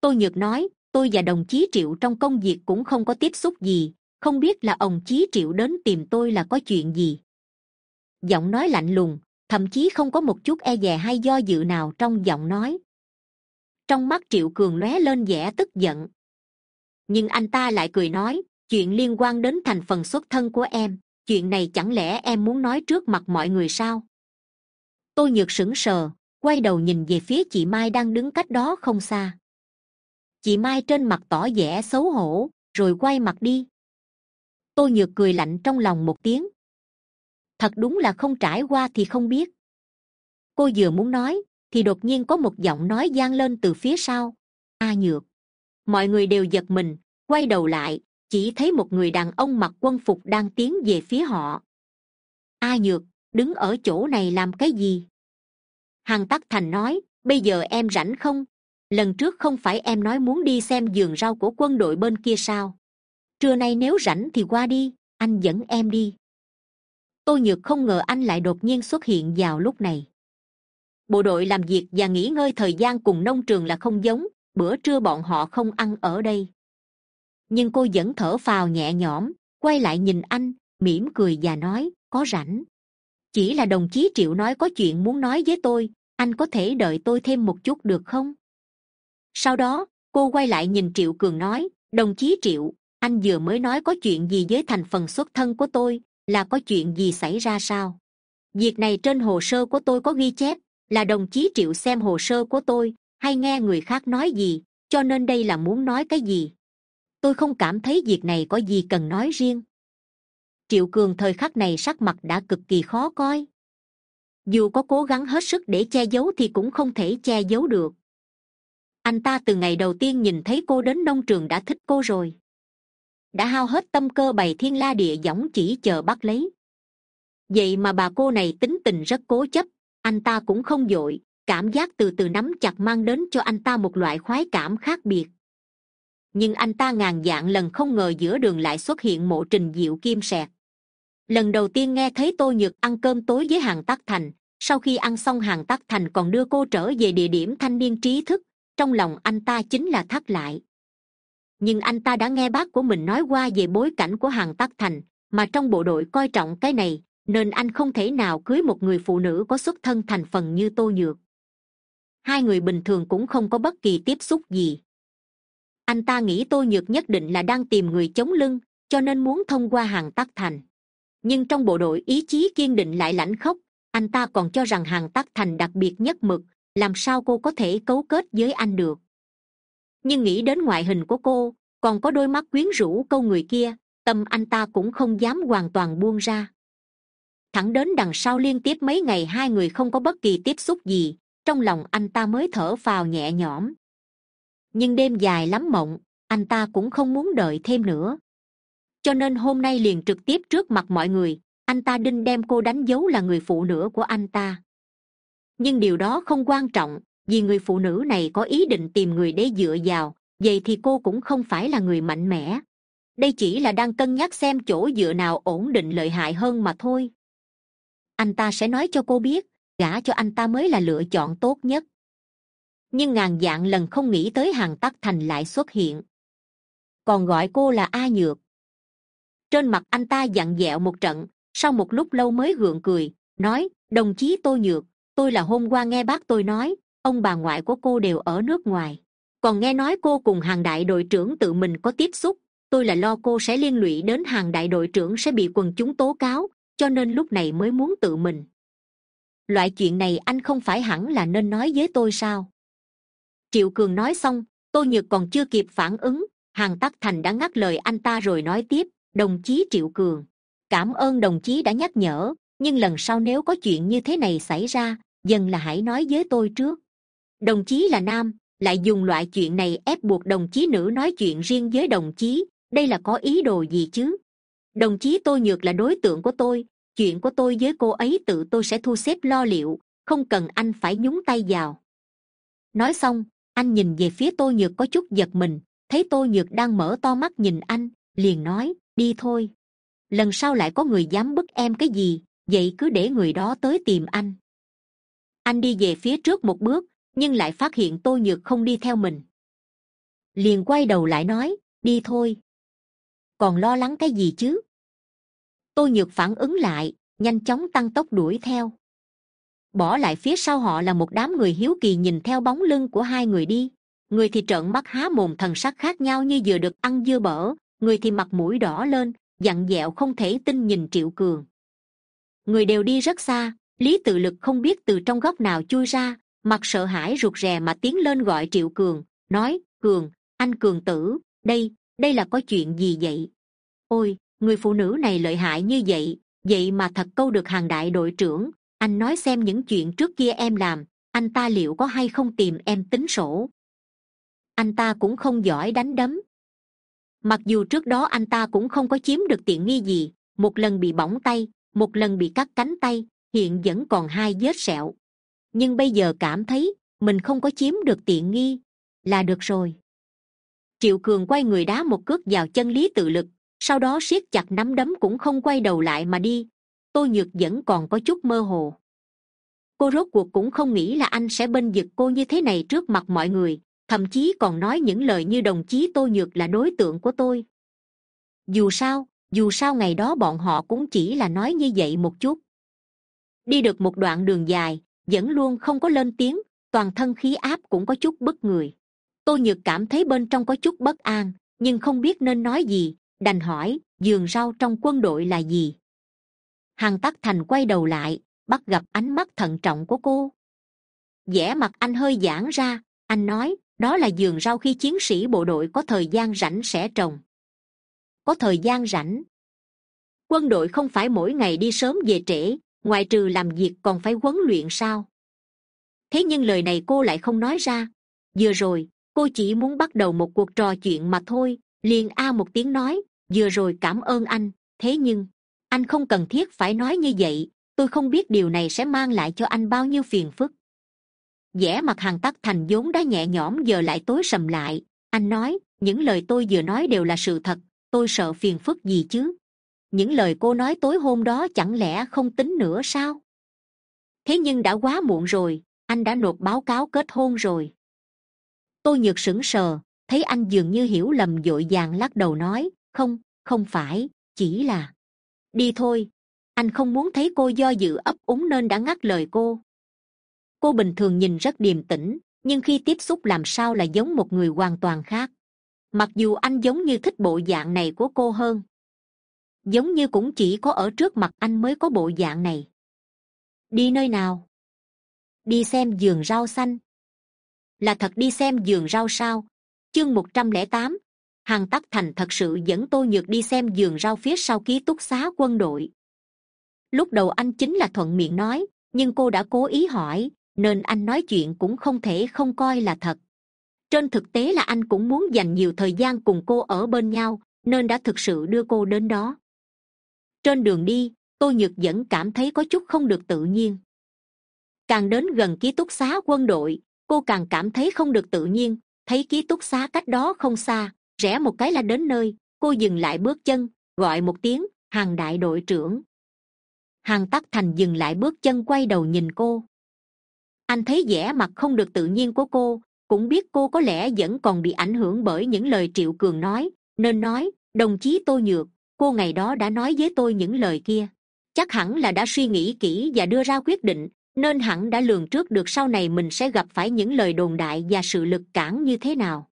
Tôi nhược nói, tôi và đồng chí triệu trong công việc cũng không có tiếp xúc gì, không biết là ông chí triệu đến tìm tôi là có chuyện gì. Giọng nói lạnh lùng, thậm chí không có một chút e dè hay do dự nào trong giọng nói. Trong mắt triệu cường lóe lên vẻ tức giận. Nhưng anh ta lại cười nói, chuyện liên quan đến thành phần xuất thân của em chuyện này chẳng lẽ em muốn nói trước mặt mọi người sao? Tôi nhược sững sờ, quay đầu nhìn về phía chị mai đang đứng cách đó không xa. Chị mai trên mặt tỏ vẻ xấu hổ, rồi quay mặt đi. Tôi nhược cười lạnh trong lòng một tiếng. Thật đúng là không trải qua thì không biết. Cô vừa muốn nói, thì đột nhiên có một giọng nói g lên từ phía sau. A nhược. Mọi người đều giật mình, quay đầu lại chỉ thấy một người đàn ông mặc quân phục đang tiến về phía họ. A nhược, đứng ở chỗ này làm cái gì? Hằng tắc thành nói, bây giờ em rảnh không? Lần trước không phải em nói muốn đi xem giường rau của quân đội bên kia sao? Trưa nay nếu rảnh thì qua đi, anh dẫn em đi. Tôi nhược không ngờ anh lại đột nhiên xuất hiện vào lúc này. Bộ đội làm việc và nghỉ ngơi thời gian cùng nông trường là không giống, bữa trưa bọn họ không ăn ở đây nhưng cô vẫn thở phào nhẹ nhõm, quay lại nhìn anh, mỉm cười và nói, có rảnh. Chỉ là đồng chí triệu nói có chuyện muốn nói với tôi, anh có thể đợi tôi thêm một chút được không? Sau đó, cô quay lại nhìn triệu cường nói, đồng chí triệu, anh vừa mới nói có chuyện gì với thành phần xuất thân của tôi, là có chuyện gì xảy ra sao? Việc này trên hồ sơ của tôi có ghi chép, là đồng chí triệu xem hồ sơ của tôi, hay nghe người khác nói gì, cho nên đây là muốn nói cái gì? Tôi không cảm thấy việc này có gì cần nói riêng. Triệu cường thời khắc này sắc mặt đã cực kỳ khó coi. Dù có cố gắng hết sức để che giấu thì cũng không thể che giấu được. Anh ta từ ngày đầu tiên nhìn thấy cô đến nông trường đã thích cô rồi. Đã hao hết tâm cơ bày thiên la địa võng chỉ chờ bắt lấy. Vậy mà bà cô này tính tình rất cố chấp, anh ta cũng không dội, cảm giác từ từ nắm chặt mang đến cho anh ta một loại khoái cảm khác biệt nhưng anh ta ngàn dạng lần không ngờ giữa đường lại xuất hiện mộ trình diệu kim sẹt. Lần đầu tiên nghe thấy tô nhược ăn cơm tối với hàng tắc thành, sau khi ăn xong hàng tắc thành còn đưa cô trở về địa điểm thanh niên trí thức, trong lòng anh ta chính là thắt lại. Nhưng anh ta đã nghe bác của mình nói qua về bối cảnh của hàng tắc thành, mà trong bộ đội coi trọng cái này, nên anh không thể nào cưới một người phụ nữ có xuất thân thành phần như tô nhược. Hai người bình thường cũng không có bất kỳ tiếp xúc gì anh ta nghĩ tô nhược nhất định là đang tìm người chống lưng, cho nên muốn thông qua hàng tắc thành. Nhưng trong bộ đội ý chí kiên định lại lãnh khốc, anh ta còn cho rằng hàng tắc thành đặc biệt nhất mực, làm sao cô có thể cấu kết với anh được? Nhưng nghĩ đến ngoại hình của cô, còn có đôi mắt quyến rũ câu người kia, tâm anh ta cũng không dám hoàn toàn buông ra. Thẳng đến đằng sau liên tiếp mấy ngày hai người không có bất kỳ tiếp xúc gì, trong lòng anh ta mới thở phào nhẹ nhõm nhưng đêm dài lắm mộng, anh ta cũng không muốn đợi thêm nữa. Cho nên hôm nay liền trực tiếp trước mặt mọi người, anh ta đinh đem cô đánh dấu là người phụ nữ của anh ta. Nhưng điều đó không quan trọng, vì người phụ nữ này có ý định tìm người để dựa vào, vậy thì cô cũng không phải là người mạnh mẽ. Đây chỉ là đang cân nhắc xem chỗ dựa nào ổn định lợi hại hơn mà thôi. Anh ta sẽ nói cho cô biết, gả cho anh ta mới là lựa chọn tốt nhất nhưng ngàn dạng lần không nghĩ tới hàng tắc thành lại xuất hiện. Còn gọi cô là a nhược. Trên mặt anh ta dặn dẹo một trận, sau một lúc lâu mới gượng cười, nói, đồng chí tô nhược, tôi là hôm qua nghe bác tôi nói, ông bà ngoại của cô đều ở nước ngoài. Còn nghe nói cô cùng hàng đại đội trưởng tự mình có tiếp xúc, tôi là lo cô sẽ liên lụy đến hàng đại đội trưởng sẽ bị quần chúng tố cáo, cho nên lúc này mới muốn tự mình. Loại chuyện này anh không phải hẳn là nên nói với tôi sao? Triệu cường nói xong, tô nhược còn chưa kịp phản ứng hàng tắc thành đã ngắt lời anh ta rồi nói tiếp, đồng chí triệu cường, cảm ơn đồng chí đã nhắc nhở, nhưng lần sau nếu có chuyện như thế này xảy ra, dần là hãy nói với tôi trước. Đồng chí là nam, lại dùng loại chuyện này ép buộc đồng chí nữ nói chuyện riêng với đồng chí, đây là có ý đồ gì chứ? Đồng chí tôi nhược là đối tượng của tôi, chuyện của tôi với cô ấy tự tôi sẽ thu xếp lo liệu, không cần anh phải nhúng tay vào. Nói xong anh nhìn về phía tôi nhược có chút giật mình, thấy tôi nhược đang mở to mắt nhìn anh, liền nói, đi thôi. Lần sau lại có người dám bức em cái gì, vậy cứ để người đó tới tìm anh. Anh đi về phía trước một bước, nhưng lại phát hiện tôi nhược không đi theo mình. Liền quay đầu lại nói, đi thôi. Còn lo lắng cái gì chứ? Tôi nhược phản ứng lại, nhanh chóng tăng tốc đuổi theo bỏ lại phía sau họ là một đám người hiếu kỳ nhìn theo bóng lưng của hai người đi. Người thì trợn mắt há mồm thần sắc khác nhau như vừa được ăn dưa bở, người thì mặt mũi đỏ lên, dặn dẹo không thể tin nhìn triệu cường. Người đều đi rất xa, lý tự lực không biết từ trong góc nào chui ra, mặt sợ hãi rụt rè mà tiến lên gọi triệu cường, nói, cường, anh cường tử, đây đây là có chuyện gì vậy? Ôi, người phụ nữ này lợi hại như vậy vậy mà thật câu được hàng đại đội trưởng anh nói xem những chuyện trước kia em làm, anh ta liệu có hay không tìm em tính sổ? Anh ta cũng không giỏi đánh đấm. Mặc dù trước đó anh ta cũng không có chiếm được tiện nghi gì, một lần bị bỏng tay, một lần bị cắt cánh tay, hiện vẫn còn hai vết sẹo. Nhưng bây giờ cảm thấy, mình không có chiếm được tiện nghi, là được rồi. Triệu cường quay người đá một cước vào chân lý tự lực, sau đó siết chặt nắm đấm cũng không quay đầu lại mà đi tôi nhược vẫn còn có chút mơ hồ. Cô rốt cuộc cũng không nghĩ là anh sẽ bênh vực cô như thế này trước mặt mọi người, thậm chí còn nói những lời như đồng chí tô nhược là đối tượng của tôi. Dù sao dù sao ngày đó bọn họ cũng chỉ là nói như vậy một chút. Đi được một đoạn đường dài, vẫn luôn không có lên tiếng, toàn thân khí áp cũng có chút bất người. Tôi nhược cảm thấy bên trong có chút bất an, nhưng không biết nên nói gì, đành hỏi giường rau trong quân đội là gì? Hàn tắc thành quay đầu lại, bắt gặp ánh mắt thận trọng của cô. Vẻ mặt anh hơi giãn ra, anh nói, đó là giường rau khi chiến sĩ bộ đội có thời gian rảnh sẽ trồng. Có thời gian rảnh? Quân đội không phải mỗi ngày đi sớm về trễ, ngoài trừ làm việc còn phải huấn luyện sao? Thế nhưng lời này cô lại không nói ra. Vừa rồi, cô chỉ muốn bắt đầu một cuộc trò chuyện mà thôi, liền a một tiếng nói. Vừa rồi cảm ơn anh, thế nhưng anh không cần thiết phải nói như vậy, tôi không biết điều này sẽ mang lại cho anh bao nhiêu phiền phức. Vẻ mặt hàng tắc thành vốn đã nhẹ nhõm giờ lại tối sầm lại. Anh nói, những lời tôi vừa nói đều là sự thật, tôi sợ phiền phức gì chứ? Những lời cô nói tối hôm đó chẳng lẽ không tính nữa sao? Thế nhưng đã quá muộn rồi, anh đã nộp báo cáo kết hôn rồi. Tôi nhược sững sờ, thấy anh dường như hiểu lầm d ộ i vàng lắc đầu nói, không không phải, chỉ là đi thôi. Anh không muốn thấy cô do dự ấp úng nên đã ngắt lời cô. Cô bình thường nhìn rất điềm tĩnh, nhưng khi tiếp xúc làm sao là giống một người hoàn toàn khác. Mặc dù anh giống như thích bộ dạng này của cô hơn, giống như cũng chỉ có ở trước mặt anh mới có bộ dạng này. Đi nơi nào? Đi xem vườn rau xanh. Là thật đi xem vườn rau sao? Chương một trăm lẻ tám hằng tắc thành thật sự dẫn tôi nhược đi xem giường rau phía sau ký túc xá quân đội. Lúc đầu anh chính là thuận miệng nói, nhưng cô đã cố ý hỏi, nên anh nói chuyện cũng không thể không coi là thật. Trên thực tế là anh cũng muốn dành nhiều thời gian cùng cô ở bên nhau, nên đã thực sự đưa cô đến đó. Trên đường đi tôi nhược vẫn cảm thấy có chút không được tự nhiên. Càng đến gần ký túc xá quân đội, cô càng cảm thấy không được tự nhiên, thấy ký túc xá cách đó không xa rẽ một cái là đến nơi, cô dừng lại bước chân, gọi một tiếng, hàng đại đội trưởng. Hàng tắc thành dừng lại bước chân quay đầu nhìn cô. Anh thấy vẻ mặt không được tự nhiên của cô, cũng biết cô có lẽ vẫn còn bị ảnh hưởng bởi những lời triệu cường nói, nên nói, đồng chí tô nhược, cô ngày đó đã nói với tôi những lời kia. Chắc hẳn là đã suy nghĩ kỹ và đưa ra quyết định, nên hẳn đã lường trước được sau này mình sẽ gặp phải những lời đồn đại và sự lực cản như thế nào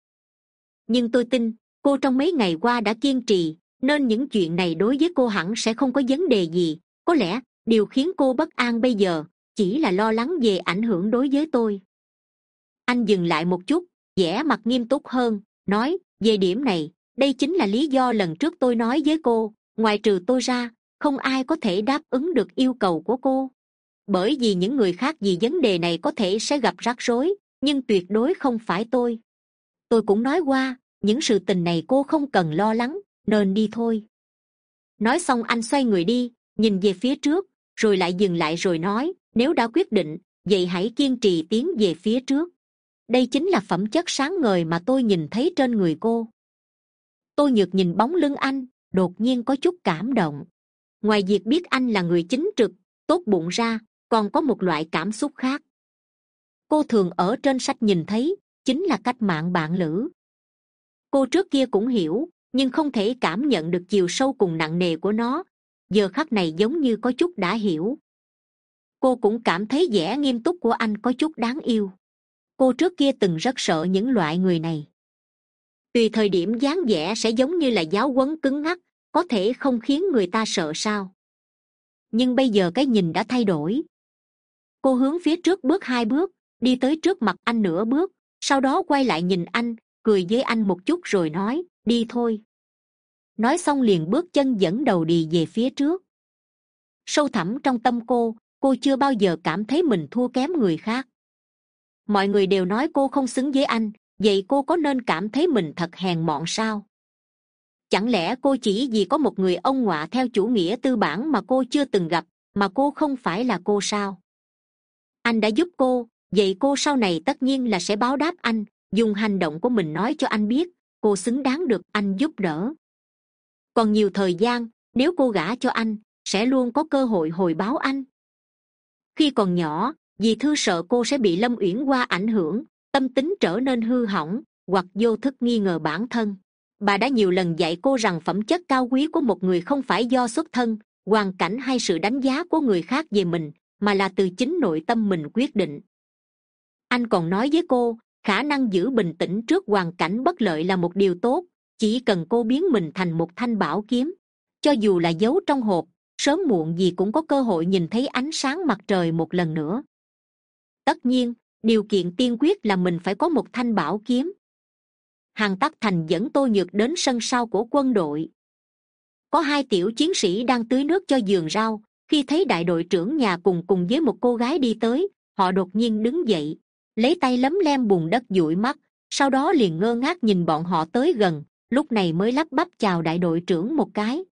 nhưng tôi tin, cô trong mấy ngày qua đã kiên trì, nên những chuyện này đối với cô hẳn sẽ không có vấn đề gì. Có lẽ, điều khiến cô bất an bây giờ chỉ là lo lắng về ảnh hưởng đối với tôi. Anh dừng lại một chút, vẻ mặt nghiêm túc hơn, nói, về điểm này, đây chính là lý do lần trước tôi nói với cô, ngoài trừ tôi ra, không ai có thể đáp ứng được yêu cầu của cô. Bởi vì những người khác vì vấn đề này có thể sẽ gặp rắc rối, nhưng tuyệt đối không phải tôi. Tôi cũng nói qua những sự tình này cô không cần lo lắng, nên đi thôi. Nói xong anh xoay người đi, nhìn về phía trước, rồi lại dừng lại rồi nói, nếu đã quyết định, vậy hãy kiên trì tiến về phía trước. Đây chính là phẩm chất sáng ngời mà tôi nhìn thấy trên người cô. Tôi nhược nhìn bóng lưng anh, đột nhiên có chút cảm động. Ngoài việc biết anh là người chính trực, tốt bụng ra, còn có một loại cảm xúc khác. Cô thường ở trên sách nhìn thấy, chính là cách mạng bạn lữ cô trước kia cũng hiểu, nhưng không thể cảm nhận được chiều sâu cùng nặng nề của nó. Giờ khắc này giống như có chút đã hiểu. Cô cũng cảm thấy vẻ nghiêm túc của anh có chút đáng yêu. Cô trước kia từng rất sợ những loại người này. Tùy thời điểm dáng vẻ sẽ giống như là giáo huấn cứng ngắc, có thể không khiến người ta sợ sao. Nhưng bây giờ cái nhìn đã thay đổi. Cô hướng phía trước bước hai bước, đi tới trước mặt anh nửa bước, sau đó quay lại nhìn anh cười với anh một chút rồi nói, đi thôi. Nói xong liền bước chân dẫn đầu đi về phía trước. Sâu thẳm trong tâm cô cô chưa bao giờ cảm thấy mình thua kém người khác. Mọi người đều nói cô không xứng với anh, vậy cô có nên cảm thấy mình thật hèn mọn sao? Chẳng lẽ cô chỉ vì có một người ông ngoạ theo chủ nghĩa tư bản mà cô chưa từng gặp, mà cô không phải là cô sao? Anh đã giúp cô, vậy cô sau này tất nhiên là sẽ báo đáp anh dùng hành động của mình nói cho anh biết, cô xứng đáng được anh giúp đỡ. Còn nhiều thời gian, nếu cô gả cho anh, sẽ luôn có cơ hội hồi báo anh. Khi còn nhỏ, vì thư sợ cô sẽ bị lâm uyển qua ảnh hưởng, tâm tính trở nên hư hỏng, hoặc vô thức nghi ngờ bản thân. Bà đã nhiều lần dạy cô rằng phẩm chất cao quý của một người không phải do xuất thân, hoàn cảnh hay sự đánh giá của người khác về mình, mà là từ chính nội tâm mình quyết định. Anh còn nói với cô khả năng giữ bình tĩnh trước hoàn cảnh bất lợi là một điều tốt, chỉ cần cô biến mình thành một thanh bảo kiếm. Cho dù là giấu trong hộp, sớm muộn gì cũng có cơ hội nhìn thấy ánh sáng mặt trời một lần nữa. Tất nhiên, điều kiện tiên quyết là mình phải có một thanh bảo kiếm. Hàng tắc thành dẫn tôi nhược đến sân sau của quân đội. Có hai tiểu chiến sĩ đang tưới nước cho giường rau, khi thấy đại đội trưởng nhà cùng cùng với một cô gái đi tới, họ đột nhiên đứng dậy lấy tay lấm lem bùn đất dụi mắt, sau đó liền ngơ ngác nhìn bọn họ tới gần, lúc này mới lắp bắp chào đại đội trưởng một cái.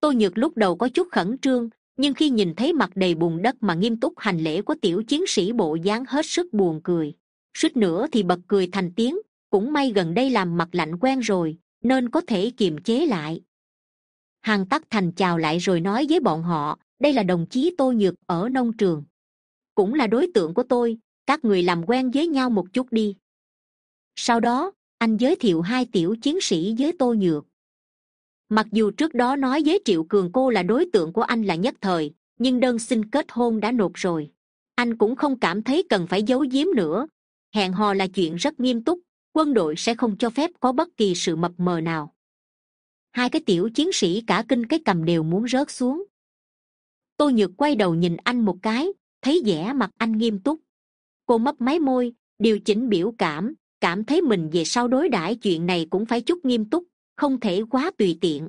Tôi nhược lúc đầu có chút khẩn trương, nhưng khi nhìn thấy mặt đầy bùn đất mà nghiêm túc hành lễ của tiểu chiến sĩ bộ dáng hết sức buồn cười. Suýt nữa thì bật cười thành tiếng, cũng may gần đây làm mặt lạnh quen rồi, nên có thể kiềm chế lại. Hàng tắc thành chào lại rồi nói với bọn họ, đây là đồng chí tôi nhược ở nông trường. Cũng là đối tượng của tôi các người làm quen với nhau một chút đi. Sau đó, anh giới thiệu hai tiểu chiến sĩ với tô nhược. Mặc dù trước đó nói với triệu cường cô là đối tượng của anh là nhất thời, nhưng đơn xin kết hôn đã nộp rồi. Anh cũng không cảm thấy cần phải giấu giếm nữa. Hẹn hò là chuyện rất nghiêm túc, quân đội sẽ không cho phép có bất kỳ sự mập mờ nào. Hai cái tiểu chiến sĩ cả kinh cái cầm đều muốn rớt xuống. Tô nhược quay đầu nhìn anh một cái, thấy vẻ mặt anh nghiêm túc cô mấp máy môi, điều chỉnh biểu cảm cảm thấy mình về sau đối đãi chuyện này cũng phải chút nghiêm túc, không thể quá tùy tiện.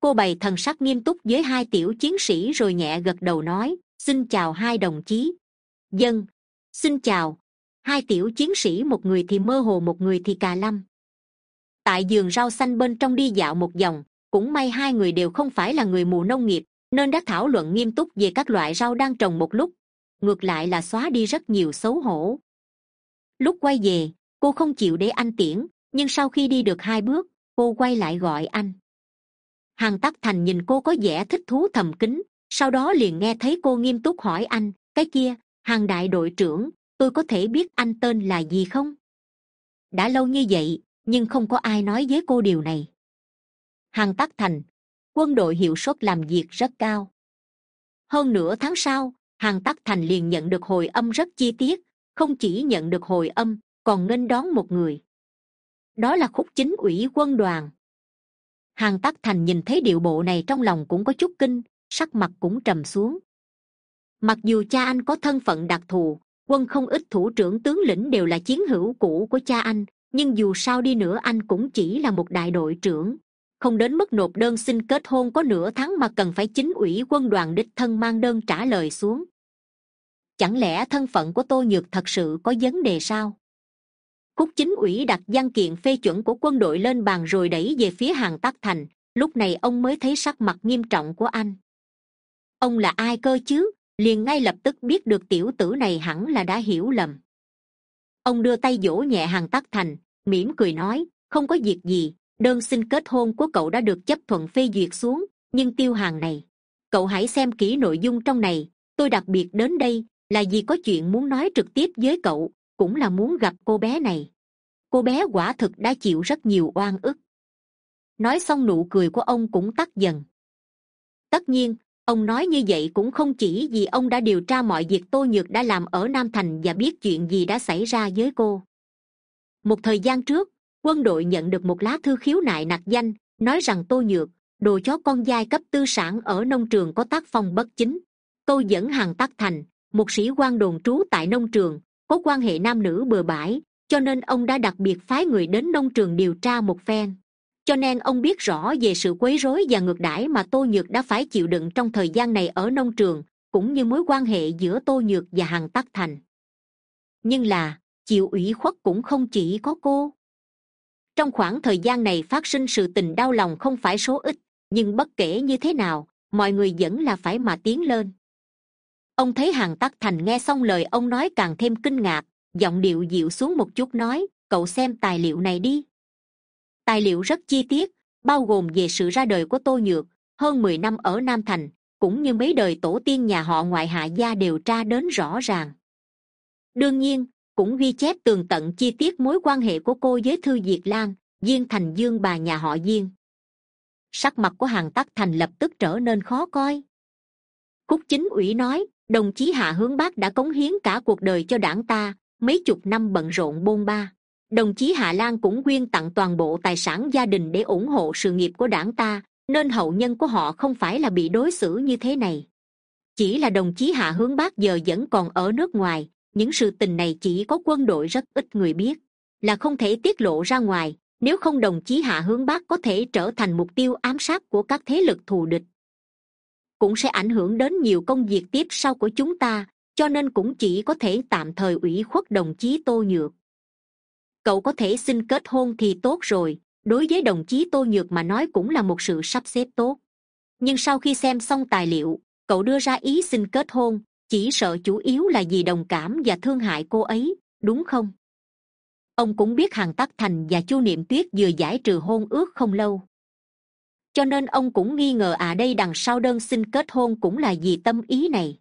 Cô bày thần sắc nghiêm túc với hai tiểu chiến sĩ rồi nhẹ gật đầu nói, xin chào hai đồng chí. Dân, xin chào. Hai tiểu chiến sĩ một người thì mơ hồ, một người thì cà lâm. Tại giường rau xanh bên trong đi dạo một vòng, cũng may hai người đều không phải là người mù nông nghiệp, nên đã thảo luận nghiêm túc về các loại rau đang trồng một lúc ngược lại là xóa đi rất nhiều xấu hổ. Lúc quay về, cô không chịu để anh tiễn, nhưng sau khi đi được hai bước, cô quay lại gọi anh. Hằng tắc thành nhìn cô có vẻ thích thú thầm kín, sau đó liền nghe thấy cô nghiêm túc hỏi anh, cái kia hàng đại đội trưởng, tôi có thể biết anh tên là gì không? Đã lâu như vậy, nhưng không có ai nói với cô điều này. Hằng tắc thành, quân đội hiệu suất làm việc rất cao. Hơn nửa tháng sau hàng tắc thành liền nhận được hồi âm rất chi tiết, không chỉ nhận được hồi âm, còn nghênh đón một người. Đó là khúc chính ủy quân đoàn. Hàng tắc thành nhìn thấy điệu bộ này trong lòng cũng có chút kinh, sắc mặt cũng trầm xuống. Mặc dù cha anh có thân phận đặc thù, quân không ít thủ trưởng tướng lĩnh đều là chiến hữu cũ của cha anh, nhưng dù sao đi nữa anh cũng chỉ là một đại đội trưởng. Không đến mức nộp đơn xin kết hôn có nửa tháng mà cần phải chính ủy quân đoàn đích thân mang đơn trả lời xuống chẳng lẽ thân phận của tô nhược thật sự có vấn đề sao? Khúc chính ủy đặt văn kiện phê chuẩn của quân đội lên bàn rồi đẩy về phía hàng tắc thành. Lúc này ông mới thấy sắc mặt nghiêm trọng của anh. Ông là ai cơ chứ? Liền ngay lập tức biết được tiểu tử này hẳn là đã hiểu lầm. Ông đưa tay vỗ nhẹ hàng tắc thành, mỉm cười nói, không có việc gì, đơn xin kết hôn của cậu đã được chấp thuận phê duyệt xuống, nhưng tiêu hàng này, cậu hãy xem kỹ nội dung trong này, tôi đặc biệt đến đây là vì có chuyện muốn nói trực tiếp với cậu, cũng là muốn gặp cô bé này. Cô bé quả thực đã chịu rất nhiều oan ức. Nói xong nụ cười của ông cũng tắt dần. Tất nhiên, ông nói như vậy cũng không chỉ vì ông đã điều tra mọi việc tô nhược đã làm ở nam thành và biết chuyện gì đã xảy ra với cô. Một thời gian trước, quân đội nhận được một lá thư khiếu nại nặc danh, nói rằng tô nhược, đồ chó con giai cấp tư sản ở nông trường có tác phong bất chính. Câu dẫn hàng tắc thành một sĩ quan đồn trú tại nông trường, có quan hệ nam nữ bừa bãi, cho nên ông đã đặc biệt phái người đến nông trường điều tra một phen. Cho nên ông biết rõ về sự quấy rối và ngược đãi mà tô nhược đã phải chịu đựng trong thời gian này ở nông trường, cũng như mối quan hệ giữa tô nhược và hằng tắc thành. Nhưng là, chịu ủy khuất cũng không chỉ có cô. Trong khoảng thời gian này phát sinh sự tình đau lòng không phải số ít, nhưng bất kể như thế nào, mọi người vẫn là phải mà tiến lên ông thấy hàng tắc thành nghe xong lời ông nói càng thêm kinh ngạc, giọng điệu dịu xuống một chút nói, cậu xem tài liệu này đi. Tài liệu rất chi tiết, bao gồm về sự ra đời của tô nhược, hơn mười năm ở nam thành, cũng như mấy đời tổ tiên nhà họ ngoại hạ gia đều tra đến rõ ràng. Đương nhiên, cũng ghi chép tường tận chi tiết mối quan hệ của cô với thư diệt lan, diên thành dương bà nhà họ diên. Sắc mặt của hàng tắc thành lập tức trở nên khó coi. Khúc chính ủy nói đồng chí hạ hướng bác đã cống hiến cả cuộc đời cho đảng ta, mấy chục năm bận rộn bôn ba. Đồng chí hạ lan cũng quyên tặng toàn bộ tài sản gia đình để ủng hộ sự nghiệp của đảng ta, nên hậu nhân của họ không phải là bị đối xử như thế này. Chỉ là đồng chí hạ hướng bác giờ vẫn còn ở nước ngoài, những sự tình này chỉ có quân đội rất ít người biết, là không thể tiết lộ ra ngoài, nếu không đồng chí hạ hướng bác có thể trở thành mục tiêu ám sát của các thế lực thù địch cũng sẽ ảnh hưởng đến nhiều công việc tiếp sau của chúng ta, cho nên cũng chỉ có thể tạm thời ủy khuất đồng chí tô nhược. Cậu có thể xin kết hôn thì tốt rồi, đối với đồng chí tô nhược mà nói cũng là một sự sắp xếp tốt. Nhưng sau khi xem xong tài liệu, cậu đưa ra ý xin kết hôn, chỉ sợ chủ yếu là vì đồng cảm và thương hại cô ấy, đúng không? Ông cũng biết hàn tắc thành và chu niệm tuyết vừa giải trừ hôn ước không lâu cho nên ông cũng nghi ngờ à đây đằng sau đơn xin kết hôn cũng là vì tâm ý này.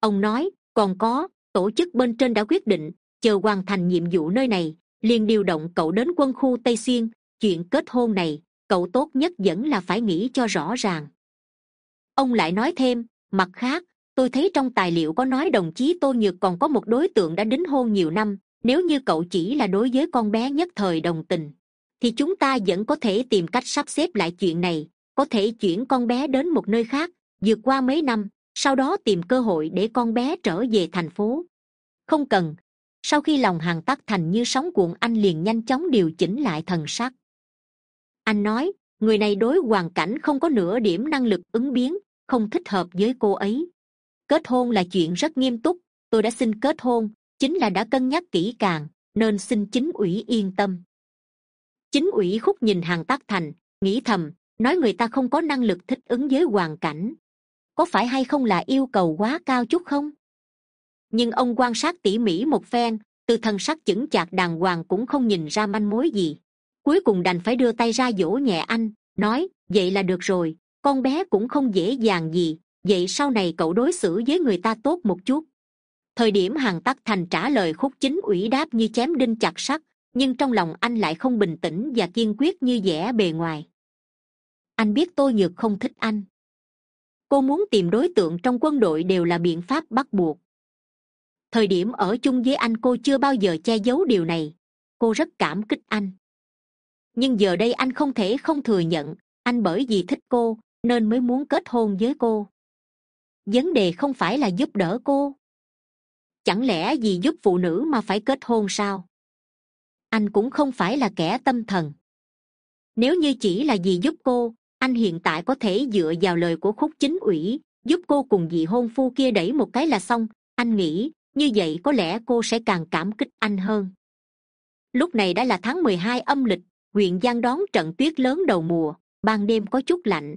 Ông nói, còn có, tổ chức bên trên đã quyết định, chờ hoàn thành nhiệm vụ nơi này, liền điều động cậu đến quân khu tây xuyên, chuyện kết hôn này, cậu tốt nhất vẫn là phải nghĩ cho rõ ràng. Ông lại nói thêm, mặt khác, tôi thấy trong tài liệu có nói đồng chí tô nhược còn có một đối tượng đã đính hôn nhiều năm, nếu như cậu chỉ là đối với con bé nhất thời đồng tình thì chúng ta vẫn có thể tìm cách sắp xếp lại chuyện này, có thể chuyển con bé đến một nơi khác, vượt qua mấy năm, sau đó tìm cơ hội để con bé trở về thành phố. Không cần. Sau khi lòng hàng tắc thành như sóng cuộn, anh liền nhanh chóng điều chỉnh lại thần sắc. Anh nói, người này đối hoàn cảnh không có nửa điểm năng lực ứng biến, không thích hợp với cô ấy. Kết hôn là chuyện rất nghiêm túc, tôi đã xin kết hôn, chính là đã cân nhắc kỹ càng, nên xin chính ủy yên tâm chính ủy khúc nhìn hàng tắc thành, nghĩ thầm, nói người ta không có năng lực thích ứng với hoàn cảnh. Có phải hay không là yêu cầu quá cao chút không? Nhưng ông quan sát tỉ mỉ một phen, từ thần sắc chững chạc đàng hoàng cũng không nhìn ra manh mối gì. Cuối cùng đành phải đưa tay ra dỗ nhẹ anh, nói, vậy là được rồi, con bé cũng không dễ dàng gì, vậy sau này cậu đối xử với người ta tốt một chút. Thời điểm hàng tắc thành trả lời khúc chính ủy đáp như chém đinh chặt sắt nhưng trong lòng anh lại không bình tĩnh và kiên quyết như vẻ bề ngoài. Anh biết tôi nhược không thích anh. Cô muốn tìm đối tượng trong quân đội đều là biện pháp bắt buộc. Thời điểm ở chung với anh cô chưa bao giờ che giấu điều này. Cô rất cảm kích anh. Nhưng giờ đây anh không thể không thừa nhận, anh bởi vì thích cô, nên mới muốn kết hôn với cô. Vấn đề không phải là giúp đỡ cô. Chẳng lẽ vì giúp phụ nữ mà phải kết hôn sao? Anh cũng không phải là kẻ tâm thần. Nếu như chỉ là vì giúp cô, anh hiện tại có thể dựa vào lời của khúc chính ủy, giúp cô cùng vị hôn phu kia đẩy một cái là xong. Anh nghĩ, như vậy có lẽ cô sẽ càng cảm kích anh hơn. Lúc này đã là tháng mười hai âm lịch, huyện giang đón trận tuyết lớn đầu mùa, ban đêm có chút lạnh.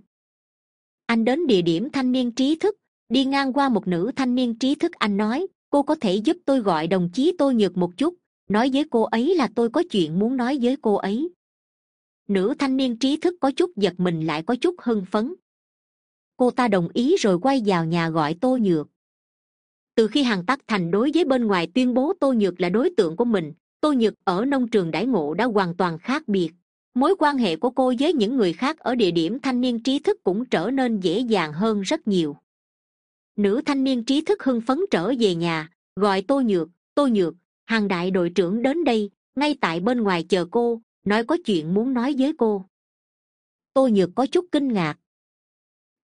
Anh đến địa điểm thanh niên trí thức, đi ngang qua một nữ thanh niên trí thức anh nói, cô có thể giúp tôi gọi đồng chí tôi nhược một chút nói với cô ấy là tôi có chuyện muốn nói với cô ấy. Nữ thanh niên trí thức có chút giật mình lại có chút hưng phấn. Cô ta đồng ý rồi quay vào nhà gọi tô nhược. Từ khi hàng tắc thành đối với bên ngoài tuyên bố tô nhược là đối tượng của mình, tô nhược ở nông trường đãi ngộ đã hoàn toàn khác biệt. Mối quan hệ của cô với những người khác ở địa điểm thanh niên trí thức cũng trở nên dễ dàng hơn rất nhiều. Nữ thanh niên trí thức hưng phấn trở về nhà, gọi tô nhược tô nhược hàng đại đội trưởng đến đây, ngay tại bên ngoài chờ cô, nói có chuyện muốn nói với cô. Tôi nhược có chút kinh ngạc.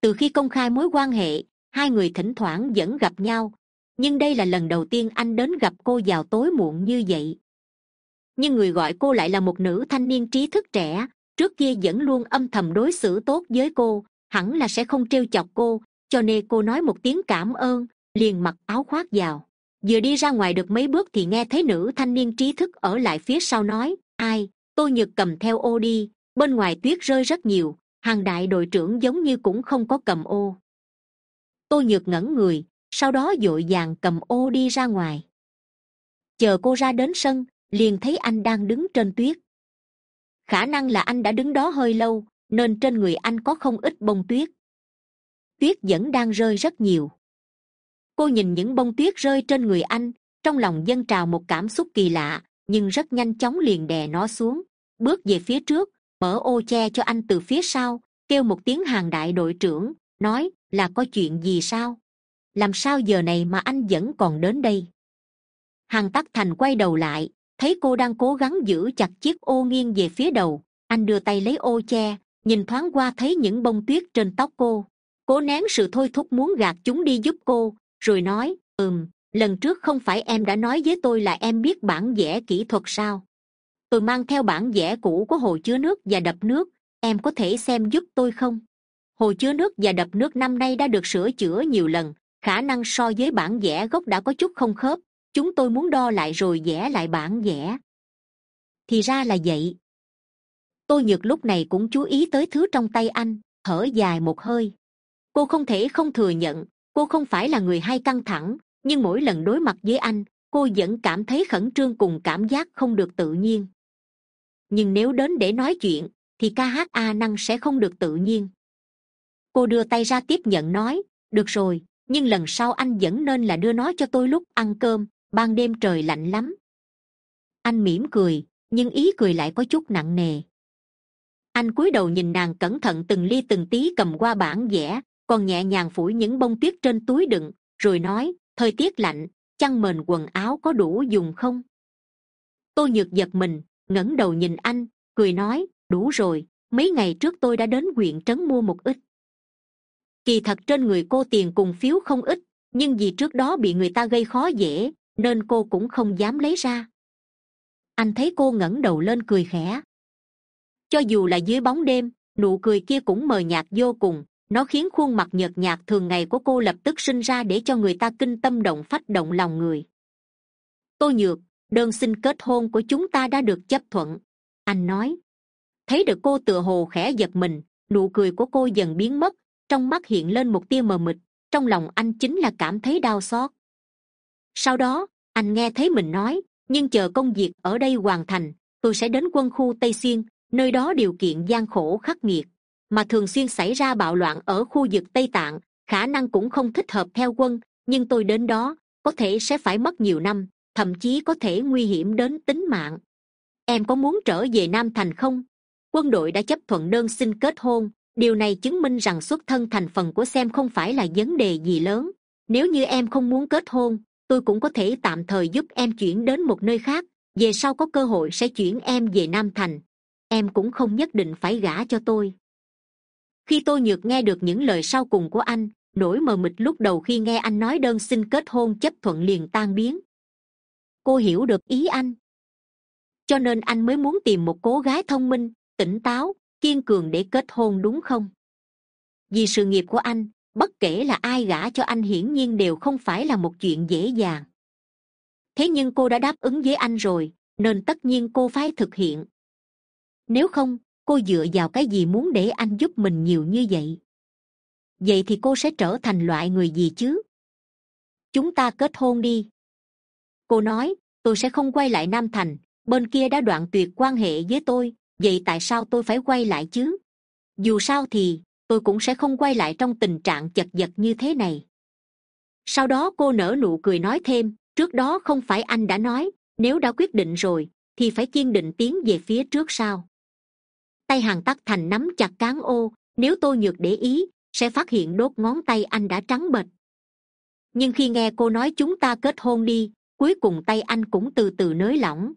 Từ khi công khai mối quan hệ, hai người thỉnh thoảng vẫn gặp nhau, nhưng đây là lần đầu tiên anh đến gặp cô vào tối muộn như vậy. Nhưng người gọi cô lại là một nữ thanh niên trí thức trẻ, trước kia vẫn luôn âm thầm đối xử tốt với cô, hẳn là sẽ không trêu chọc cô, cho nên cô nói một tiếng cảm ơn, liền mặc áo khoác vào vừa đi ra ngoài được mấy bước thì nghe thấy nữ thanh niên trí thức ở lại phía sau nói, ai tôi nhược cầm theo ô đi, bên ngoài tuyết rơi rất nhiều, hàng đại đội trưởng giống như cũng không có cầm ô. Tôi nhược ngẩn người, sau đó d ộ i vàng cầm ô đi ra ngoài. Chờ cô ra đến sân, liền thấy anh đang đứng trên tuyết. Khả năng là anh đã đứng đó hơi lâu, nên trên người anh có không ít bông tuyết. Tuyết vẫn đang rơi rất nhiều cô nhìn những bông tuyết rơi trên người anh, trong lòng dâng trào một cảm xúc kỳ lạ, nhưng rất nhanh chóng liền đè nó xuống. Bước về phía trước, mở ô che cho anh từ phía sau, kêu một tiếng hàng đại đội trưởng, nói là có chuyện gì sao? Làm sao giờ này mà anh vẫn còn đến đây? Hàng tắc thành quay đầu lại, thấy cô đang cố gắng giữ chặt chiếc ô nghiêng về phía đầu. Anh đưa tay lấy ô che, nhìn thoáng qua thấy những bông tuyết trên tóc cô. Cố nén sự thôi thúc muốn gạt chúng đi giúp cô rồi nói, ừm, lần trước không phải em đã nói với tôi là em biết bản vẽ kỹ thuật sao? Tôi mang theo bản vẽ cũ của hồ chứa nước và đập nước, em có thể xem giúp tôi không? Hồ chứa nước và đập nước năm nay đã được sửa chữa nhiều lần, khả năng so với bản vẽ gốc đã có chút không khớp, chúng tôi muốn đo lại rồi vẽ lại bản vẽ. Thì ra là vậy. Tôi nhược lúc này cũng chú ý tới thứ trong tay anh, thở dài một hơi. Cô không thể không thừa nhận cô không phải là người hay căng thẳng, nhưng mỗi lần đối mặt với anh, cô vẫn cảm thấy khẩn trương cùng cảm giác không được tự nhiên. Nhưng nếu đến để nói chuyện, thì ca hát a năng sẽ không được tự nhiên. Cô đưa tay ra tiếp nhận nói, được rồi, nhưng lần sau anh vẫn nên là đưa nó cho tôi lúc ăn cơm, ban đêm trời lạnh lắm. Anh mỉm cười, nhưng ý cười lại có chút nặng nề. Anh cúi đầu nhìn nàng cẩn thận từng ly từng tí cầm qua bản vẽ còn nhẹ nhàng phủi những bông tuyết trên túi đựng, rồi nói, thời tiết lạnh chăn mền quần áo có đủ dùng không? Tôi nhược giật mình, ngẩng đầu nhìn anh, cười nói, đủ rồi, mấy ngày trước tôi đã đến huyện trấn mua một ít. Kỳ thật trên người cô tiền cùng phiếu không ít, nhưng vì trước đó bị người ta gây khó dễ, nên cô cũng không dám lấy ra. Anh thấy cô ngẩng đầu lên cười khẽ. Cho dù là dưới bóng đêm, nụ cười kia cũng mờ nhạt vô cùng nó khiến khuôn mặt nhợt nhạt thường ngày của cô lập tức sinh ra để cho người ta kinh tâm động phách động lòng người. Tôi nhược, đơn xin kết hôn của chúng ta đã được chấp thuận. Anh nói. Thấy được cô tựa hồ khẽ giật mình, nụ cười của cô dần biến mất, trong mắt hiện lên một tia mờ mịt, trong lòng anh chính là cảm thấy đau xót. Sau đó, anh nghe thấy mình nói, nhưng chờ công việc ở đây hoàn thành, tôi sẽ đến quân khu tây xuyên, nơi đó điều kiện gian khổ khắc nghiệt mà thường xuyên xảy ra bạo loạn ở khu vực tây tạng, khả năng cũng không thích hợp theo quân, nhưng tôi đến đó, có thể sẽ phải mất nhiều năm, thậm chí có thể nguy hiểm đến tính mạng. Em có muốn trở về nam thành không? Quân đội đã chấp thuận đơn xin kết hôn, điều này chứng minh rằng xuất thân thành phần của xem không phải là vấn đề gì lớn. Nếu như em không muốn kết hôn, tôi cũng có thể tạm thời giúp em chuyển đến một nơi khác, về sau có cơ hội sẽ chuyển em về nam thành. Em cũng không nhất định phải gả cho tôi khi tôi nhược nghe được những lời sau cùng của anh, nỗi mờ mịt lúc đầu khi nghe anh nói đơn xin kết hôn chấp thuận liền tan biến. Cô hiểu được ý anh. Cho nên anh mới muốn tìm một cô gái thông minh, tỉnh táo, kiên cường để kết hôn đúng không? Vì sự nghiệp của anh, bất kể là ai gả cho anh hiển nhiên đều không phải là một chuyện dễ dàng. Thế nhưng cô đã đáp ứng với anh rồi, nên tất nhiên cô phải thực hiện. Nếu không cô dựa vào cái gì muốn để anh giúp mình nhiều như vậy? Vậy thì cô sẽ trở thành loại người gì chứ? Chúng ta kết hôn đi. Cô nói, tôi sẽ không quay lại nam thành, bên kia đã đoạn tuyệt quan hệ với tôi, vậy tại sao tôi phải quay lại chứ? Dù sao thì, tôi cũng sẽ không quay lại trong tình trạng chật vật như thế này. Sau đó cô nở nụ cười nói thêm, trước đó không phải anh đã nói, nếu đã quyết định rồi, thì phải kiên định tiến về phía trước sao? Tay hàng tắc thành nắm chặt cán ô, nếu tôi nhược để ý, sẽ phát hiện đốt ngón tay anh đã trắng bệch. Nhưng khi nghe cô nói chúng ta kết hôn đi cuối cùng tay anh cũng từ từ nới lỏng.